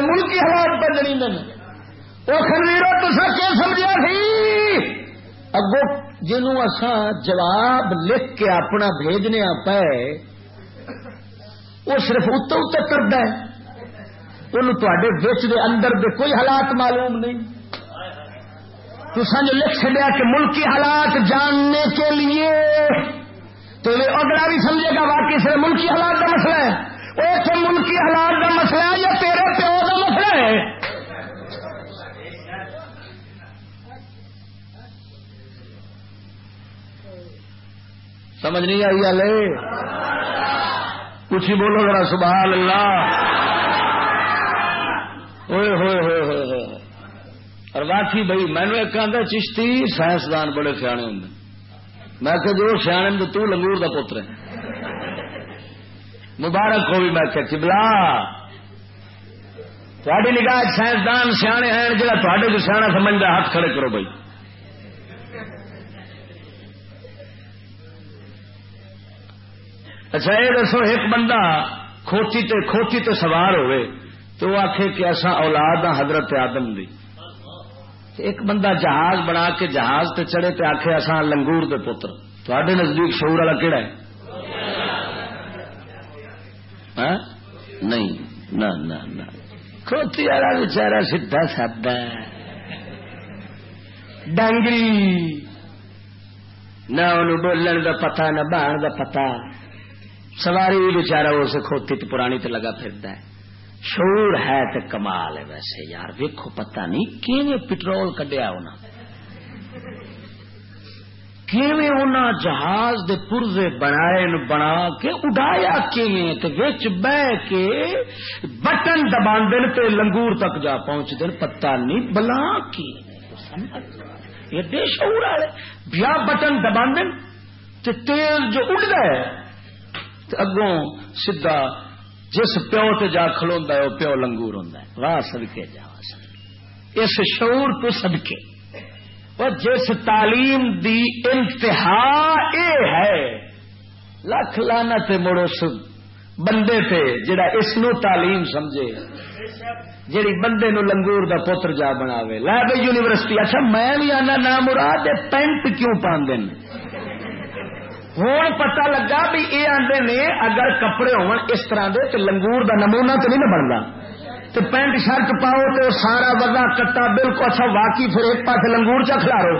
ملکی حالات بننی میں وہ خریدو تو سر کیا سمجھا سی اگو جنوں اسا جواب لکھ کے اپنا بھیجنے پہ وہ صرف اتو اتر کرتا ہے۔ تے بچ دے اندر دے کوئی حالات معلوم نہیں۔ تو سنج لکھ چڑیا کہ ملکی حالات جاننے کے لیے، تو اگلا بھی سمجھے گا واقعی صرف ملکی حالات کا مسئلہ ہے۔ وہ ملکی حالات کا مسئلہ ہے یا تیرے پیو کا مسئلہ ہے؟ سمجھ نہیں آئی والے کچھ ہی بولو ذرا، سبحان اللہ۔ ہوئے ہوئے ہوئے ہوئے۔ اور واقعی بھائی میں ایک آدھا چشتی سائنسدان بڑے سیانے ہوں میں کہ جو جی، سیانے تو تو لنگور کا پتر ہے۔ مبارک ہو بھی میں کہ چبلا تھوڑی نگاہ سائنسدان سیانے ہیں جہاں تے کو سیاح سمجھتا ہاتھ کھڑے کرو بھائی۔ اچھا یہ دسو، ایک بندہ کھوتی تے کھوتی تے سوار ہوئے، تو آخ کہ اصا اولاد ہاں حضرت آدم دی۔ ایک بندہ جہاز بنا کے جہاز تے چڑھے تے آخے اصا لنگور دے پتر۔ تھوڑے نزدیک شعور والا کہڑا ہے؟ ہاں؟ نہیں، نہ کھوتی والا بچارا سیدا سادا ڈانگری نہ انہوں بولن کا پتا نہ بہن کا پتا سواری بچارا اس کھوتی پرانی تو لگا پھرتا ہے۔ شور ہے تو کمال ہے ویسے یار ویکو پتا نہیں کیویں پٹرول کڈیا ہونا کیویں ہونا جہاز دے پرزے بنائے بنا کے اڈایا کیویں تے وچ بہ کے بٹن دبا تے لنگور تک جا پہنچ دن پتا نہیں بلا کی یہ بے شعور والے۔ بیا بٹن دبا تے تیل جو اڑ گئے اگوں سیدا جس پیو تے جا کھلوا ہے وہ پیو لنگور ہوں واہ سدکے جا اس شعور تو سدکے اور جس تعلیم دی انتہا اے ہے لکھ لانا تے مڑو بندے تے جڑا اس نو تعلیم سمجھے۔ جیڑی بندے نو لنگور دا پوتر جا بناوے۔ لا بھائی یونیورسٹی اچھا میں بھی آنا نام مراد پینٹ کیوں پاندے ہوں پتا لگا بھی یہ آدھے نے اگر کپڑے اس طرح دے تو لنگور دا نمونہ تو نہیں بنتا تو پینٹ شرٹ پاؤ تو سارا وزا کٹا بالکل اچھا واقعی پھر ایک پاس لنگور چ کھلارو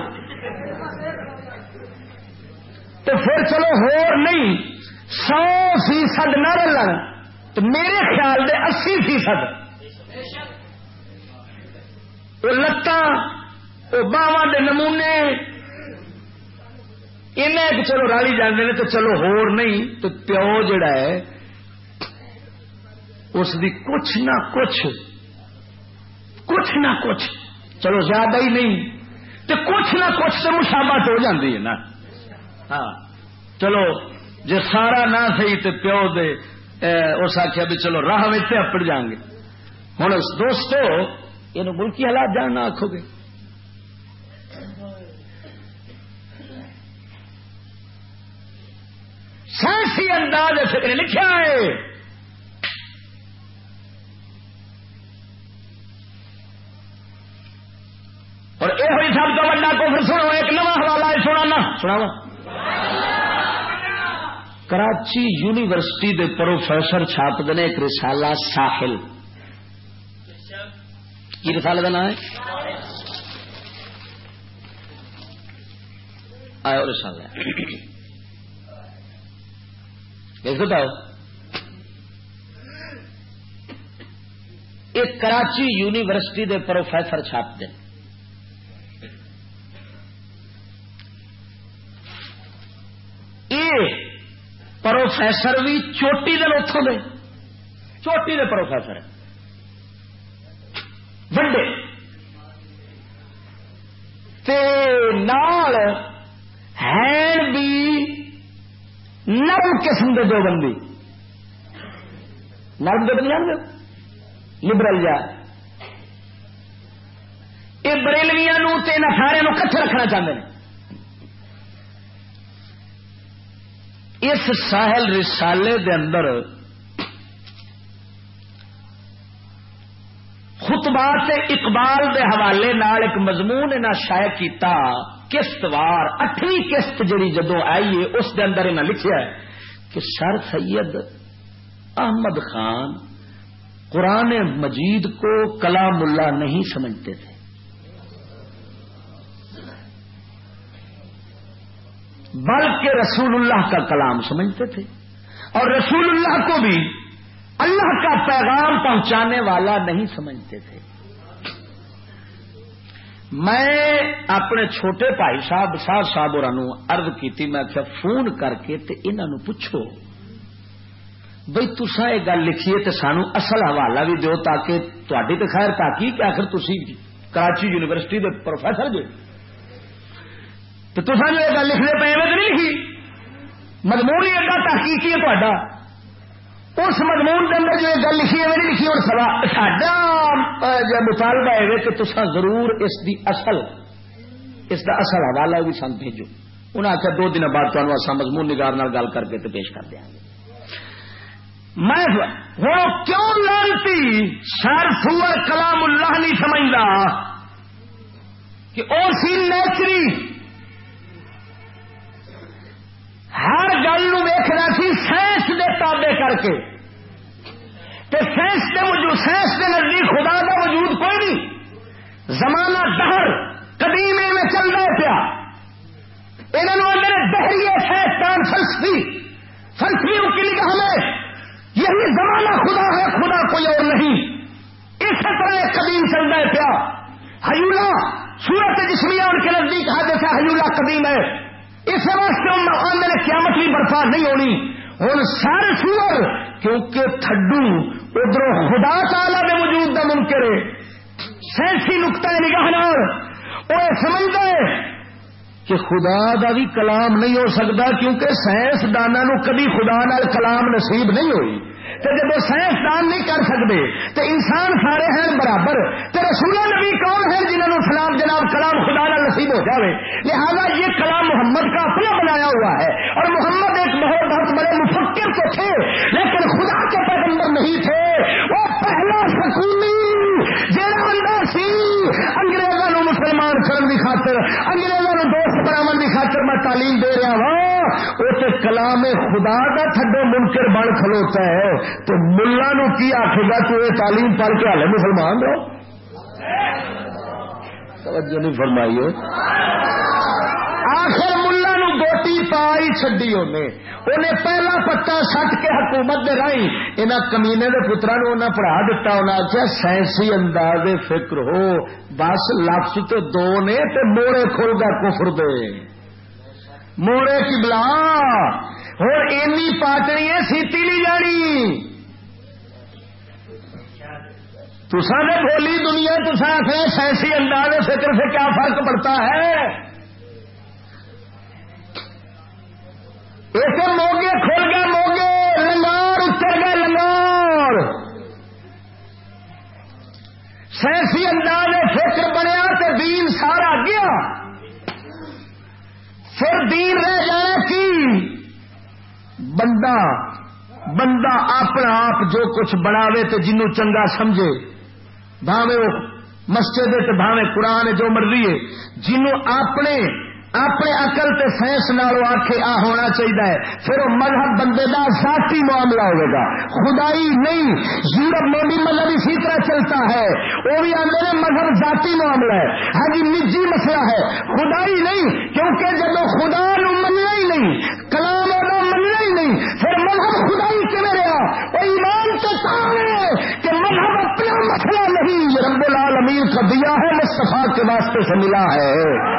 تو پھر چلو ہو نہیں سو فیصد نہ رلن تو میرے خیال دے اسی فیصد وہ لتان وہ باواں دے نمونے ان چلو رالی جانے تو چلو ہور نہیں تو پیو جڑا ہے اس دی کچھ نہ کچھ کچھ نہ کچھ چلو زیادہ ہی نہیں تو کچھ نہ کچھ تو مشابت ہو جاتی ہے نا ہاں چلو جی سارا نہ سی تو پیو دے اس آخیا بھی چلو راہ میں اپڑ جان گے ہوں دوستو یہ ملکی حالات جاننا آخو گے سائنسی انداز فکر لکھا ہے۔ اور یہ ہوئی سب کا بڑا کو پھر سنو، ایک نواں حوالہ ہے سنا نا۔ سنا کراچی یونیورسٹی دے پروفیسر چھاپ دے ایک رسالہ ساحل۔ کی رسالہ کا نام ہے؟ آئے رسالہ بتاؤ ایک کراچی یونیورسٹی دے پروفیسر چھاپ دیں پروفیسر بھی چوٹی دن اتوں دے۔ چوٹی دے پروفیسر۔ وڈے نال ہے نرم قسم کے دو بندی۔ نرم دو بندی لبرل جا۔ یہ بریلویا سارے کٹھے رکھنا چاہتے ہیں اس ساحل رسالے دے اندر خطبات اقبال دے حوالے نال ایک مضمون انہیں شائع کیتا۔ قسطوار اٹھویں قسط جڑی جدو آئی ہے، اس دے اندر انہیں لکھیا ہے کہ سر سید احمد خان قرآن مجید کو کلام اللہ نہیں سمجھتے تھے۔ بلکہ رسول اللہ کا کلام سمجھتے تھے۔ اور رسول اللہ کو بھی اللہ کا پیغام پہنچانے والا نہیں سمجھتے تھے۔ میں اپنے چھوٹے بھائی صاحب صاحب صاحب اور ارد کی میں کیا فون کر کے انہوں پوچھو۔ بھائی تسا یہ گل لکھیے تو سانو اصل حوالہ بھی دو تاکہ تاری تو خیر تاکہ آخر تھی کراچی یونیورسٹی کے پروفیسر جو تو تصا جو یہ گل لکھنے پہ نہیں لکھی مضمون ہی تحقیقی ہے تا اس مضمون کے اندر جو یہ گل لکھی ہے نہیں لکھی اور ساڈا جو مطالبہ ہے کہ تصا ضرور اس دی اصل، اس دا اصل حوالہ بھی سن بھیجو۔ انہیں آخر دو دن بعد تمہیں اصا مضمون نگار گل کر کے پیش کر دیا گے۔ میں ہوں کیوں لانتی سر سور کلام اللہ نہیں سمجھتا کہ وہ سی نیچری ہر گل ویخنا سی، سائنس دے تابے کر کے۔ سائنس کے وجود سائنس کے نزدیک خدا کا وجود کوئی نہیں۔ زمانہ دہر قدیم میں چل رہا پیا۔ انہوں نے دہری سائنسدان فلسفی فلسفیوں کی نگاہ میں یہی زمانہ خدا ہے، خدا کوئی اور نہیں۔ اس طرح قدیم چل رہا پیا۔ ہیولا سورت جسمیا ان کے نزدیک ہے جیسا ہیولا قدیم ہے۔ اس واسطے میرے قیامت بھی برفا نہیں ہونی۔ ہوں سارے سور، کیونکہ تھڈو ادھر خدا تعالی میں موجود کا منکر ہے۔ سینسی نقطۂ نگاہ وہ سمجھتا ہے کہ خدا کا بھی کلام نہیں ہو سکتا کیونکہ سائنسدانوں کبھی خدا نال کلام نصیب نہیں ہوئی۔ تو جب سائنسدان نہیں کر سکتے تو انسان سارے ہیں برابر تو رسول نبی کون ہے جنہوں سلام جناب کلام خدا نہ نصیب ہو جائے لہذا یہ کلام محمد کا اپنا بنایا ہوا ہے، اور محمد ایک بہت بہت بڑے مفکر تو تھے، لیکن خدا کے پیغمبر نہیں تھے۔ وہ پہلا سکولی جہاں اندر سی انگریزوں مسلمان کرنے کی خاطر انگریزوں دوست برامن کی خاطر میں تعلیم دے رہا وہ تو کلام خدا کا تھڈو منکر بن کھلوتا ہے۔ تو ملا نو کی آخے گا تو یہ تعلیم پڑھ کے ہالے مسلمان رہو۔ توجہ نہیں فرمائی آخر پائی چڈی انہیں پہلا پتا سٹ کے حکومت دے رائی ان کمینے کے پترا نو انہیں پڑھا دتا انہیں آخیا سائنسی انداز فکر ہو۔ بس لفظ تو دو نے تے موڑے کھل گا کفر دے۔ موڑے کی بلا۔ ہوں اینی پاٹنی ہے، سیتی نہیں جانی۔ تسا نے بولی دنیا تسا سے سائنسی انداز فکر سے کیا فرق پڑتا ہے؟ ایسے موگے کھول گئے موگے لنگار، اتر گئے لنگار۔ سائنسی انداز فکر بنیا تو دین سارا گیا۔ پھر دین رہ جانا کی؟ بندہ بندہ اپنا آپ جو کچھ بناوے تو جنوں چنگا سمجھے۔ بھاوے وہ مسجد بھاوے قرآن جو مرضی ہے جنوں اپنے اپنے اقل تے سائنس آخے آ ہونا چاہیے۔ پھر وہ مذہب بندے کا ذاتی معاملہ ہوگا خدائی نہیں، یورپ میں بھی مذہب اسی طرح چلتا ہے۔ وہ بھی آدھے مذہب ذاتی معاملہ ہے۔ ہاں جی نجی مسئلہ ہے۔ خدائی نہیں، کیونکہ جب خدا نو مننا ہی نہیں، کلام ادا مننا ہی نہیں، پھر مذہب خدائی کے میرے وہ ایمان تو ہے کہ مذہب اپنا مسئلہ نہیں، رب العالمین کا دیا ہے، مصطفیٰ کے واسطے سے ملا ہے۔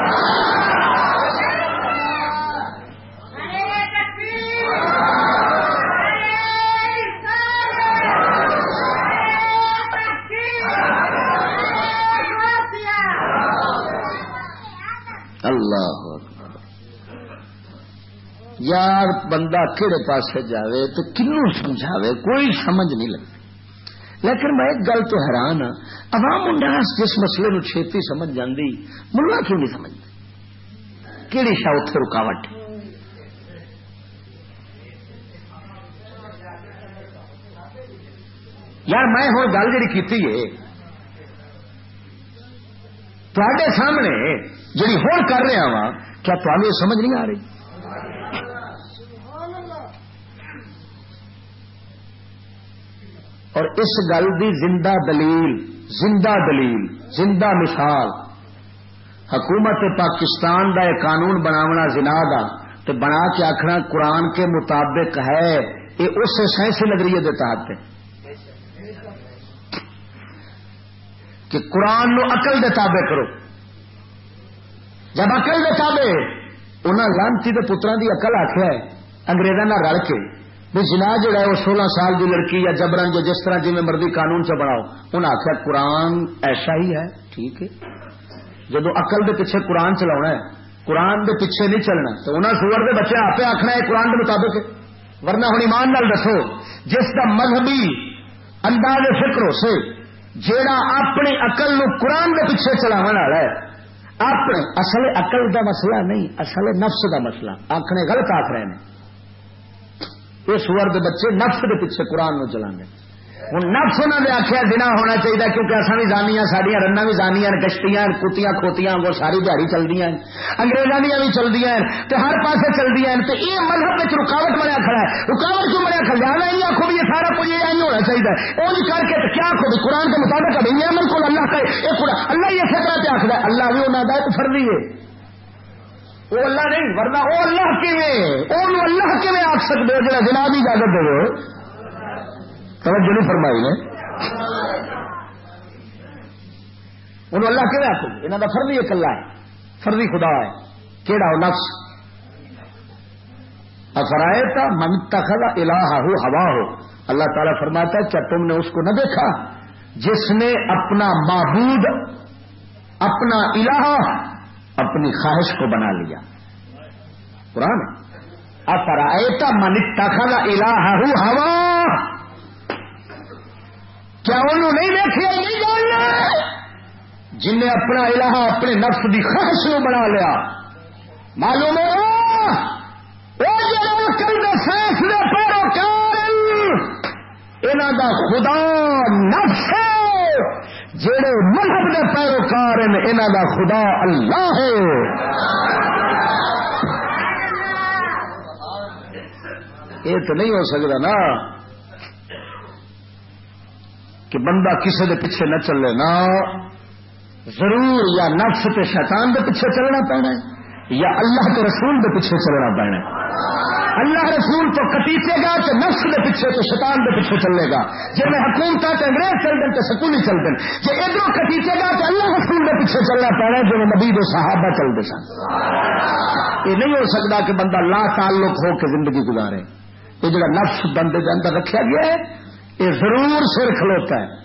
اللہ یار بندہ کہڑے پاس جاوے تو کنو سمجھاوے، کوئی سمجھ نہیں لگتی۔ لیکن میں ایک گل تو حیران ہاں عوام انڈاس جس مسئلے نو چھتی سمجھ جاندی، ملا کیوں نہیں سمجھتے کہڑی شاہ اتنے رکاوٹ؟ یار میں ہوں، گل جی کی تے سامنے جی ہوں کر رہا ہاں، وا کیا تمہیں سمجھ نہیں آ رہی؟ اور اس گل کی زندہ دلیل زندہ دلیل، زندہ مثال، حکومت پاکستان کا ایک قانون بناونا زنا دا تو بنا کے آخنا قرآن کے مطابق ہے، یہ اس سائنسی نظریے کے تحت ہے۔ کہ قرآن نو اقل دے تابے کرو۔ جب اقل دے تابے انہوں لانتی کے پترا کی اقل آخیا ہے انگریزوں رل کے بھی جنا جڑا ہے وہ سولہ سال کی لڑکی یا جبرن جو جس طرح جی مرضی قانون سے بناؤ انہیں آخیا قرآن ایسا ہی ہے ٹھیک ہے جب اقل کے پیچھے قرآن چلا ہے قرآن کے پیچھے نہیں چلنا تو انہیں سور کے بچے آپ آخنا ہے قرآن کے مطابق ورنہ ہوں ایمان نال دسو جس کا مذہبی انداز فکر ہو سے جیڑا اپنی اقل نو قرآن کے پیچھے چلاو والا ہے اپنے اصل اقل کا مسئلہ نہیں، اصل نفس کا مسئلہ۔ آخنے غلط آخ رہے ہیں۔ اس ورد بچے نفس کے پیچھے قرآن نو چلا گے ہوں نفس انہوں نے آخیا دنا ہونا چاہیے کیونکہ اصا بھی جانیا سڈیا رنا بھی جانیا کشتیاں، کتیاں، کھوتیاں، وہ ساری دیہی چلتی ہیں۔ انگریزوں دیا بھی چلتی ہیں تو ہر پاسے چلتی ہیں تو یہ مذہب میں رکاوٹ بنیا کھڑا ہے۔ رکاوٹ کیوں بنیا کھڑا لہٰذا یہ آخو بھی یہ سارا کچھ یہ ہونا چاہیے وہ کر کے کیا آخو بھی قرآن کے مطابق ابھی یہ کو اللہ کا اللہ یہ فکر پہ آخر اللہ بھی انہوں کا فرضی ہے۔ وہ اللہ نہیں، ورنہ وہ اللہ کیون اللہ کیون آخ سکتے ہو جا جنا بھی اجازت دے توجہ نہیں فرمائی نے۔ انہوں اللہ کیون آخو یہاں کا فرضی ایک اللہ ہے۔ فرضی خدا ہے۔ کہڑا ہو نفس؟ افرائے تھا منتا خلا الہ ہو ہوا ہو اللہ تعالیٰ فرماتا ہے کیا تم نے اس کو نہ دیکھا، جس نے اپنا معبود، اپنا الہ اپنی خواہش کو بنا لیا۔ قرآن افرائے من تخلا الہ ہوا کیا انہوں نہیں دیکھے؟ نہیں جاننا۔ جن نے اپنا الہ، اپنے نفس کی خواہش کو بنا لیا۔ معلوم ہو پیروکار انہوں خدا نفس جڑے مذہب کے پیروکار انہوں کا خدا اللہ ہے۔ یہ تو نہیں ہو سکتا نا۔ کہ بندہ کسی کے پیچھے نہ چلے نا ضرور یا نفس کے شیطان کے پیچھے چلنا پینا یا اللہ کے رسول کے پیچھے چلنا پینا ہے۔ اللہ رسول تو کٹیچے گا تو نفس کے پیچھے تو شیطان کے پیچھے چلے گا۔ جی میں حکومت تو انگریز چل دیں تو سکولی چل دیں جی ادھر کٹیچے گا تو اللہ رسول کے پیچھے چلنا پڑنا جو نبی دو صحابہ چل دے سن۔ یہ نہیں ہو سکتا کہ بندہ لا تعلق ہو کے زندگی گزارے۔ یہ جڑا نفس بندے کے اندر رکھا گیا ہے یہ ضرور سر کھلوتا ہے۔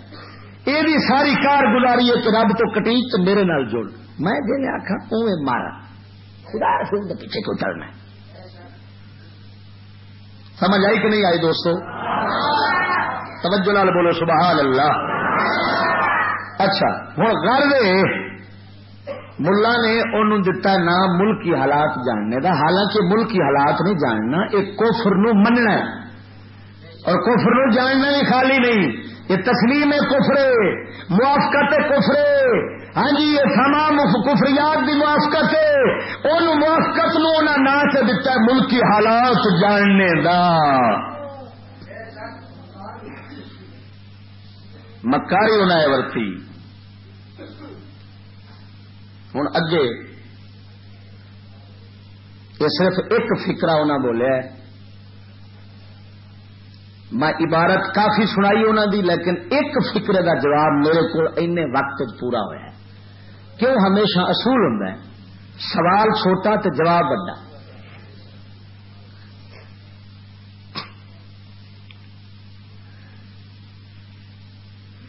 یہ بھی ساری کار گزاری ہے کہ رب تو کٹیچ تو میرے نال جوڑ۔ میں جی آخا اوے مارا۔ خدا رسول کے پیچھے کو چلنا سمجھ آئی کہ نہیں آئی دوستو؟ توجہ لال بولو، سبحان اللہ۔ اچھا ہوں گھر ملا نے انہوں دتا نام ملکی حالات جاننے کا حالانکہ ملکی حالات نہیں جاننا، ایک کوفر نو مننا اور کوفر نو جاننا بھی خالی نہیں۔ یہ تسلیم کفرے، موافقت کفرے۔ ہاں جی یہ تمام کفریات کی موافقت ہے۔ ان موافقت نو نہ سے دتا ملکی حالات جاننے دا۔ مکاری انہیں ورتی۔ ہوں اگے یہ صرف ایک فکرا انہیں بولیا میں عبارت کافی سنائی انہوں دی، لیکن ایک فکرے کا جواب میرے کو وقت پورا ہوا ہے۔ کیوں ہمیشہ اصول ہوں سوال چھوٹا تو جواب بڑا۔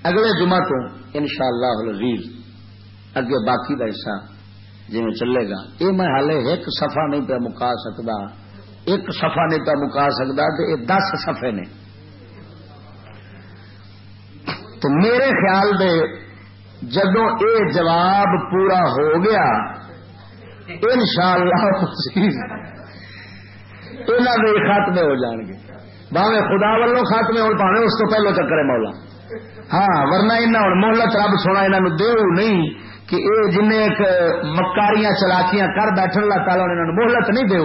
اگلے جمعہ تو ان شاء اللہ اگے باقی کا حصہ جی میں چلے گا۔ یہ میں ہالے ایک سفا نہیں پہ مکا سکتا ایک سفا نہیں پہ مکا سکتا تو یہ دس سفے نے۔ تو میرے خیال دے جدو اے جواب پورا ہو گیا ان شاء اللہ خاتمے ہو جان گے۔ باوے خدا والوں خاتمے ہو پاوے اس کو پہلو چکر ہے مولا۔ ہاں ورنہ انہیں ہوں محلت رب سونا انہوں دے نہیں کہ اے جن مکاریاں چلاکیاں کر بیٹھن اللہ تعالیٰ نے انہوں مہلت نہیں دے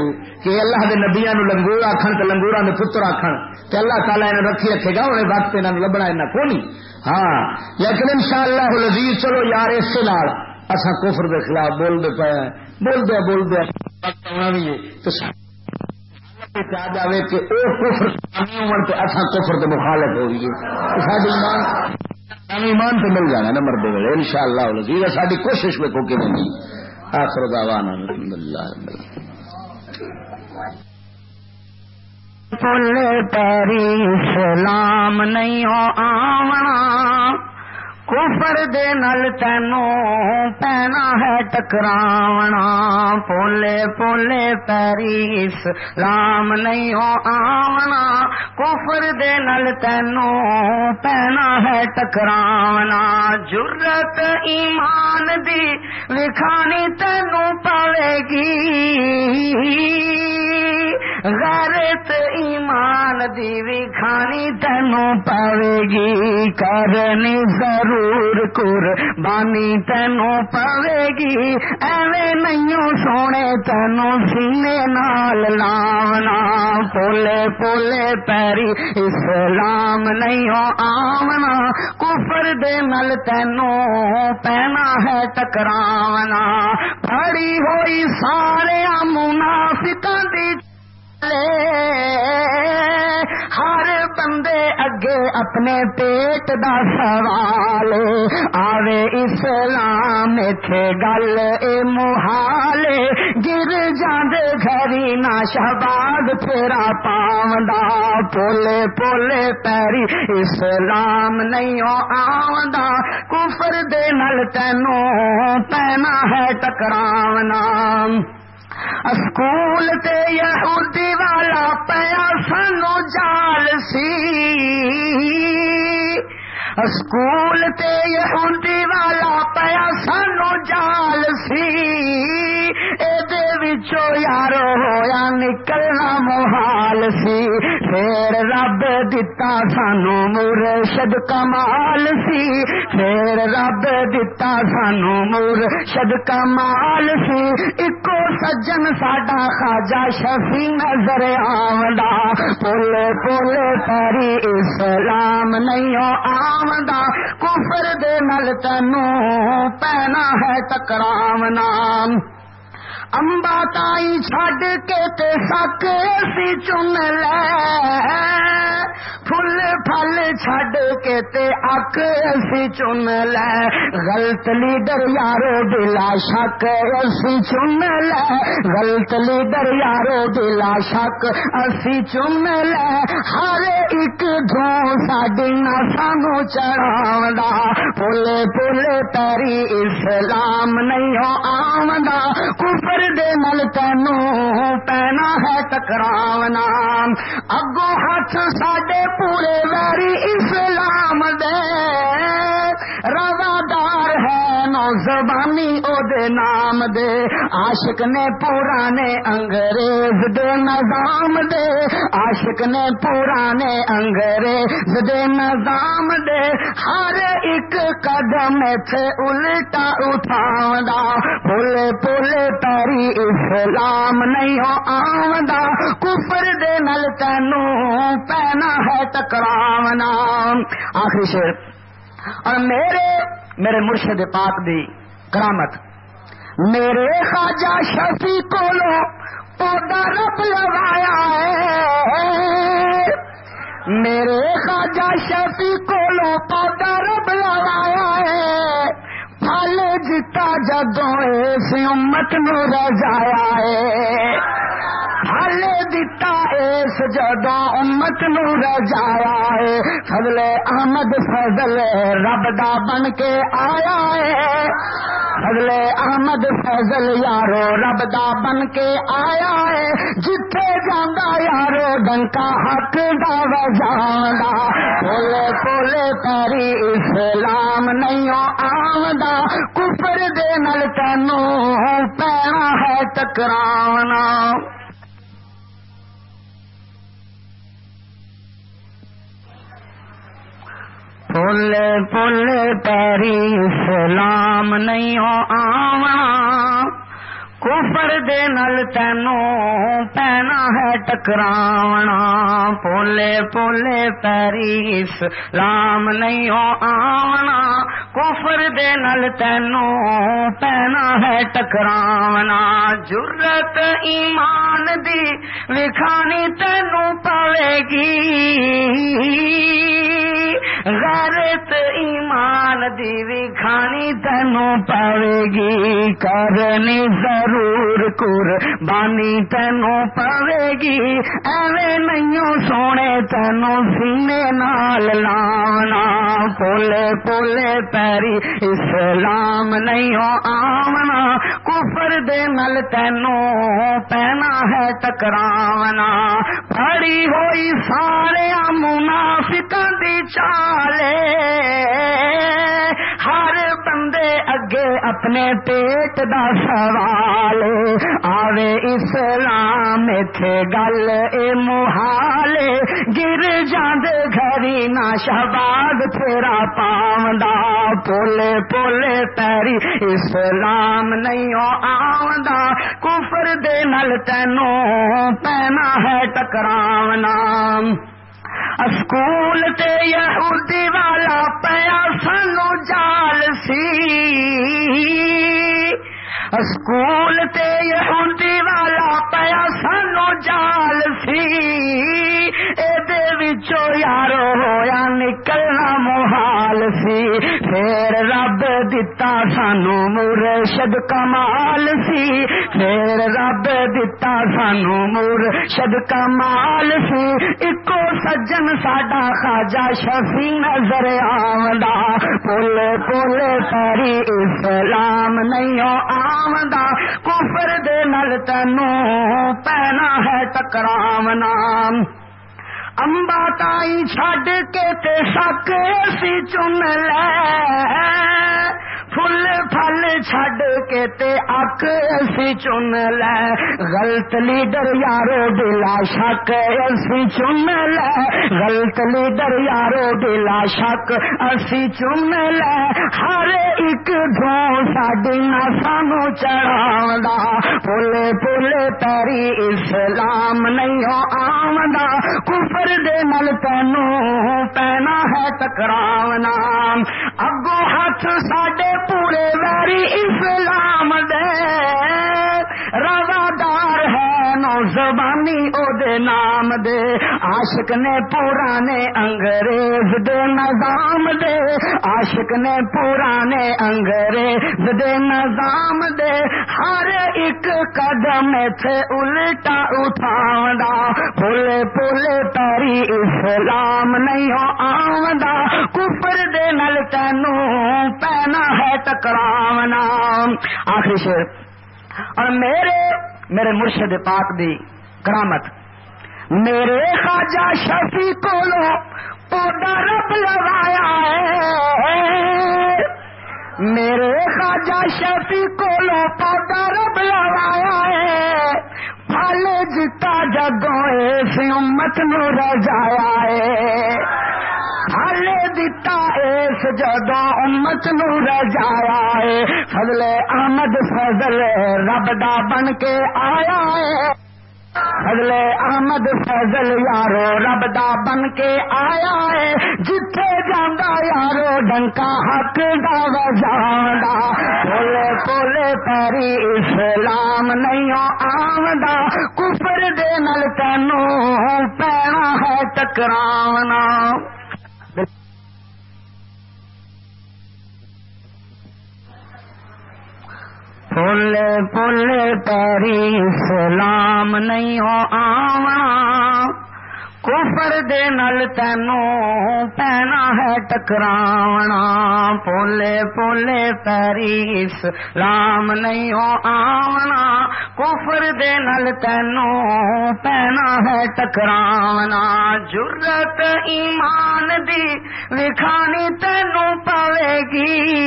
کہ اللہ کے نبیا نو لنگور آخن تو لنگورا نے پتر آخن تو اللہ تعالیٰ رکھی رکھے گا انہیں وقت انہوں لبنا انہیں کو نہیں ہاں لیکن ان شاء اللہ لذیذ چلو یار، اس سے اصا کفر کے خلاف بولتے پے بول دیا بول دیا آ جائے کہ وہ کفر اصا کفر کے مخالف ہو گئی ہے ایمان تو مل جانا نا مرد ویلے ان شاء اللہ لذیذ ساری کوشش میں کوکے نہیں۔ آخر دعوانا الحمد للہ پل پیری سلام نہیں ہو آونا۔ کفر دے نل تینو پینا ہے ٹکراونا۔ پولے پولے پیریس رام نہیں ہو آونا۔ کفر دے نل تینو پینا ہے ٹکراونا۔ جرت ایمان دی وکھانی تینو تینو پڑے گی کرنی ضرور قربانی تینو پوے گی ایویں نہیں سونے تینو سینے نال لاونا پولے پولے پیری اسلام نہیں آمنا کفر دے نل تینو پینا ہے ٹکراونا۔ پڑی ہوئی سارے منافقاں دی ہر بندے اگے اپنے پیٹ دا سوال۔ آوے اسلام تھے گل، اے محال۔ گر جاندے گھری نا شہباد تیرا پاوندا پولے پولے پیری اسلام نہیں آوندا کفر دے نل تینوں پینا ہے ٹکراونا۔ اسکول تے یہودی والا پیا سانو جال سی اسکول تے یہودی والا پیا سانو جال سی۔ یارو ہویا نکلنا محال سی۔ پھر رب دتا سانو مرشد کمال سی۔ پھر رب دتا سانو مرشد کمال سی۔ اکو سجن ساڈا خاجا شفی نظر آمدا پل پل پری اسلام نہیں آمدا کفر دے نل تینوں پینا ہے ٹکراونا امبا تائی چڈ کے تے سک سی چن لے فل پھل چڈ کے تے اک اسی چن لے غلط لیڈر یارو دلا شک اسی چن لے غلط لیڈر یارو دلا شک اسی چن لے ہر ایک دھو ساڈی نہ سانو چڑھا پلے پلے پیری اسلام نہیں ہو آمدا دے مل تینو پینا ہے ٹکراونا اگو ہاتھ ساڈے پورے ویری اسلام دے روادار ہے نو زبانی او دے نام دے عاشق نے پرانے انگریز دے نظام دے عاشق نے پرانے انگریز دے نظام دے ہر ایک قدم تھے الٹا اٹھاوندا پولے پولے تاری اسلام نہیں ہو آمدا کفر دے نل تینو پینا ہے ٹکراونا آخری شیر اور میرے میرے مرشد پاک دی کرامت۔ میرے خواجہ شفی کو لو پودا رب لگایا ہے۔ میرے خواجہ شفی کو لو پودا رب لگایا ہے۔ پھل جتا جدو اس امت نو رجایا ہے۔ حل دتا اس جدو امت نو رجایا ہے۔ فضل احمد فضل رب دا بن کے آیا ہے۔ فضل احمد فیضل یارو، رب دا بن کے آیا ہے۔ جتھے جانا یارو، ڈنکا حق دا وجانا پولے پولے پیری اسلام نہیں آمدا کفر دے نل تینوں پینا ہے ٹکرانا پل پل پیری سلام نہیں آونا کفر دے نل تینوں پینا ہے ٹکراونا۔ پولے پولے پیری لام نہیں آونا کفر دے نل تینوں پینا ہے ٹکراونا جرت ایمان دی وکھانی تینوں پوے گی غیرت ایمان دی بھی کھانی تینوں پوے گی کرنی ضرور کور بانی تینوں پوے گی ایویں نہیں سونے تینوں سینے نال لانا۔ پولے پولے پہ پیری اسلام نہیں آمنا، کفر دے نل تینوں پینا ہے ٹکراونا۔ پڑی ہوئی سارے منافقاں دی چالے۔ ہر بندے اگے اپنے پیٹ دا سوال۔ آوے اسلام تھے گل اے محال گر جاندے گھری نہ شہباز تیرا پاوندا پولے پولے پیری اسلام نہیں آوندا کفر دے نل تینوں پینا ہے ٹکراونا اسکول تے یہودی والا پیا سانو جال سی اسکول تے یہودی والا پیا سانو جال سی اے وچو یارو ہویا نکلنا محال سی، پھر رب دتا سانو مرشد کمال سی۔ پھر رب دتا سانو مرشد کمال سی۔ اکو سجن ساڈا خاجا شفی نظر آمدا پل پل پری اسلام نہیں آمدا کفر دے نل تینوں پینا ہے ٹکراونا۔ امبا تائی چڈ کے تے سک سی چن لے فل پھل چھڈ کے تے اک اسی چن لے غلط لیڈر یارو دلا شک اسی چن لے غلط لیڈر یارو دلا شک اسی چن لے ہر ایک دھو ساڈی سانو چڑھا پلے پلے پیری اسلام نہیں آمدا کفر دے نل تینوں پینا ہے ٹکراونا اگو ہاتھ ساڈے پورے ویری اسلام دے۔ روا دا زبانی او دے نام دے، عاشق نے پرانے انگریز دے نظام دے۔ عاشق نے پرانے انگریز دے نظام دے۔ ہر ایک قدم تھے الٹا اٹھاوندا پھولے پھولے تاری اسلام نہیں آوندا۔ کفر دے نل تینوں پینا ہے ٹکراونا۔ آخری شیر اور میرے میرے مرشد پاک دی کرامت۔ میرے خواجہ شفی کو لو پودا رب لگایا ہے۔ میرے خواجہ شفی کو لو پودا رب لگایا ہے۔ پھل جتا جگوں اس امت نو رجایا ہے۔ دتا اس جدو امت نو رجایا ہے فضل احمد فضل رب دا بن کے آیا ہے۔ فضل احمد فضل یارو رب دا بن کے آیا ہے۔ جتھے جانا یارو ڈنکا حق دا وجانا پولے پولے پیری اسلام نہیں آمدا کفر دے نل تینوں پینا ہے ٹکراونا۔ پل پل پیری سلام نہیں ہو آونا۔ کفر دے نل تینوں پینا ہے ٹکراونا۔ پولے پولے پیری اسلام نہیں ہو آونا۔ کفر دے نل تینوں پینا ہے ٹکراونا۔ جرت ایمان دی وکھانی تینوں پوے گی۔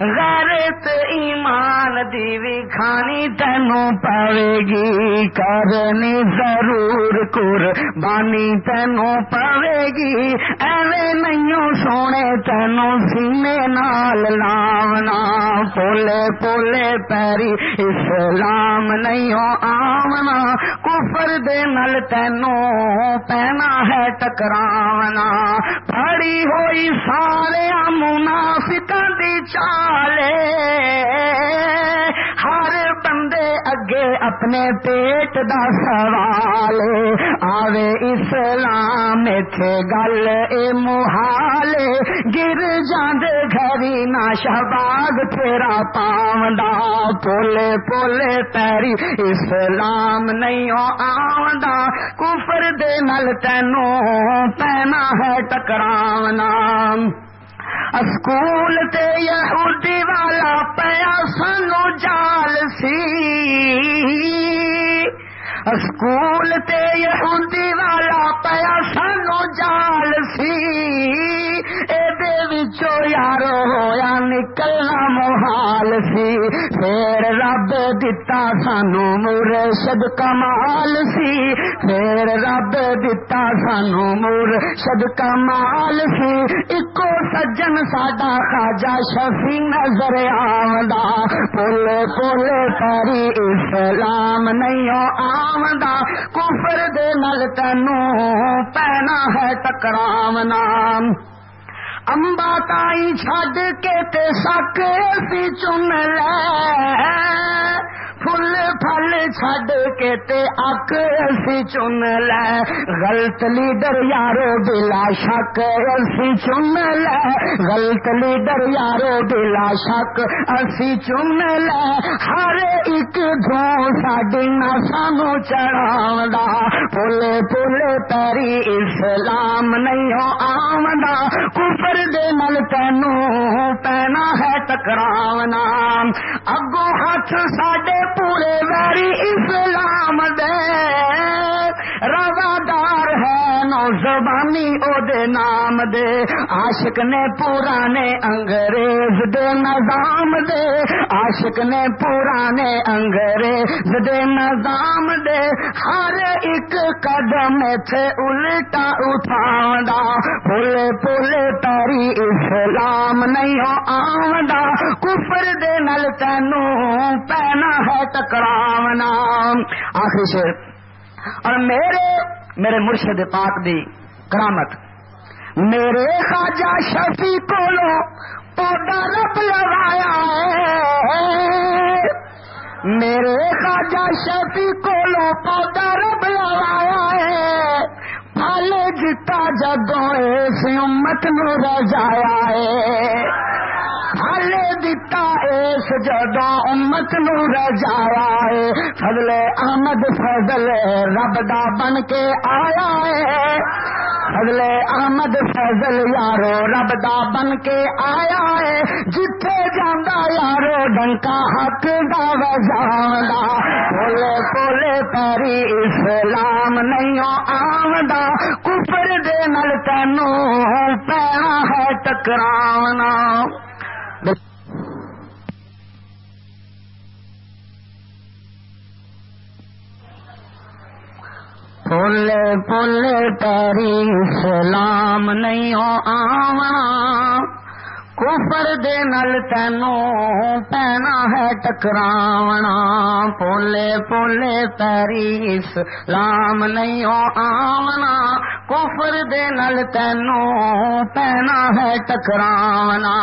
غیرت ایمان دی وکھانی تینوں پوے گی کرنی ضرور ضرور قربانی تینوں پوے گی ایویں نہیں سونے تینوں سینے نال لاونا پولے پولے پیری اسلام نہیں آمنا کفر دے نل تینوں پینا ہے ٹکراونا۔ پڑی ہوئی سارے منافقہ دی چالے ہر بندے اگے اپنے پیٹ دا سوال۔ آوے اسلام تھے گل، اے محال۔ گر جاندے گھری نا شہباز، تیرا پاوندا پولے پولے پیری اسلام نہیں آوندا۔ کفر دے نل تینوں پینا ہے ٹکراونا۔ اسکول تے یہودی والا پیا سانو جال سی۔ اسکول یہودی والا پیا سانو جال سی۔ یارو ہویا نکلنا محال سی۔ پھر رب دتا سانو مرشد کمال سی۔ پھر رب دتا سانو مرشد کمال سی۔ اکو سجن ساڈا خاجا شفی نظر آمدا پل پل کری اسلام نہیں آمدا کفر دے نل تینوں پینا ہے ٹکراونا امبا تائی چھڈ کے تے سک سی چن لے فل چھڈ کے تے اک اسی چن لے۔ غلط لیڈر یارو بلا شک، اسی چن لے۔ غلط لیڈر یارو بلا شک، اسی چن لے۔ ہر ایک دھو ساڈی نہ سانو چڑھا پلے پلے پیری اسلام نہیں ہو آمدا کفر دے نل تینوں پینا ہے ٹکراونا۔ اگو ہاتھ ساڈے پورے ویر ویری اسلام دے روادار ہے نو زبانی او دے نام دے۔ عاشق نے پرانے انگریز دے نظام دے۔ عاشق نے پرانے انگریز دے نظام دے۔ ہر ایک قدم تھے الٹا اٹھاوندا پھولے پھولے تاری اسلام نہیں ہو آوندا کفر دے نل تینوں پینا ہے ٹکراونا آخر سے اور میرے میرے مرشد پاک دی کرامت۔ میرے خواجہ شفی کو پودا رب لوایا ہے۔ میرے خواجہ شفی کو پودا رب لوایا ہے۔ پھل جتا جگوں اس امت نو رجایا ہے۔ حل دتا اس جدو امت نو رجایا ہے۔ فضل احمد، فضل رب دا بن کے آیا ہے۔ فضل احمد، فضل یارو رب دا بن کے آیا ہے۔ جتھے جانا یارو ڈنکا حق دا وجانا کولے کولے پیری اسلام نہیں آمدا کفر دے نل تینوں پینا ہے ٹکرانا پھولے پھولے تیری سلام نہیں ہو آواں۔ کفر دے نل تینوں پینا ہے ٹکراونا۔ پولے پولے پیری اسلام نہیں ہو آونا کفر دے نل تینوں پینا ہے ٹکراونا۔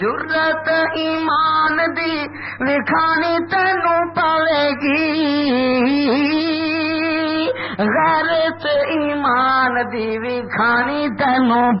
جرت ایمان دی لکھانی تینوں پوے گی۔ غیرت ایمان دی کھانی تینوں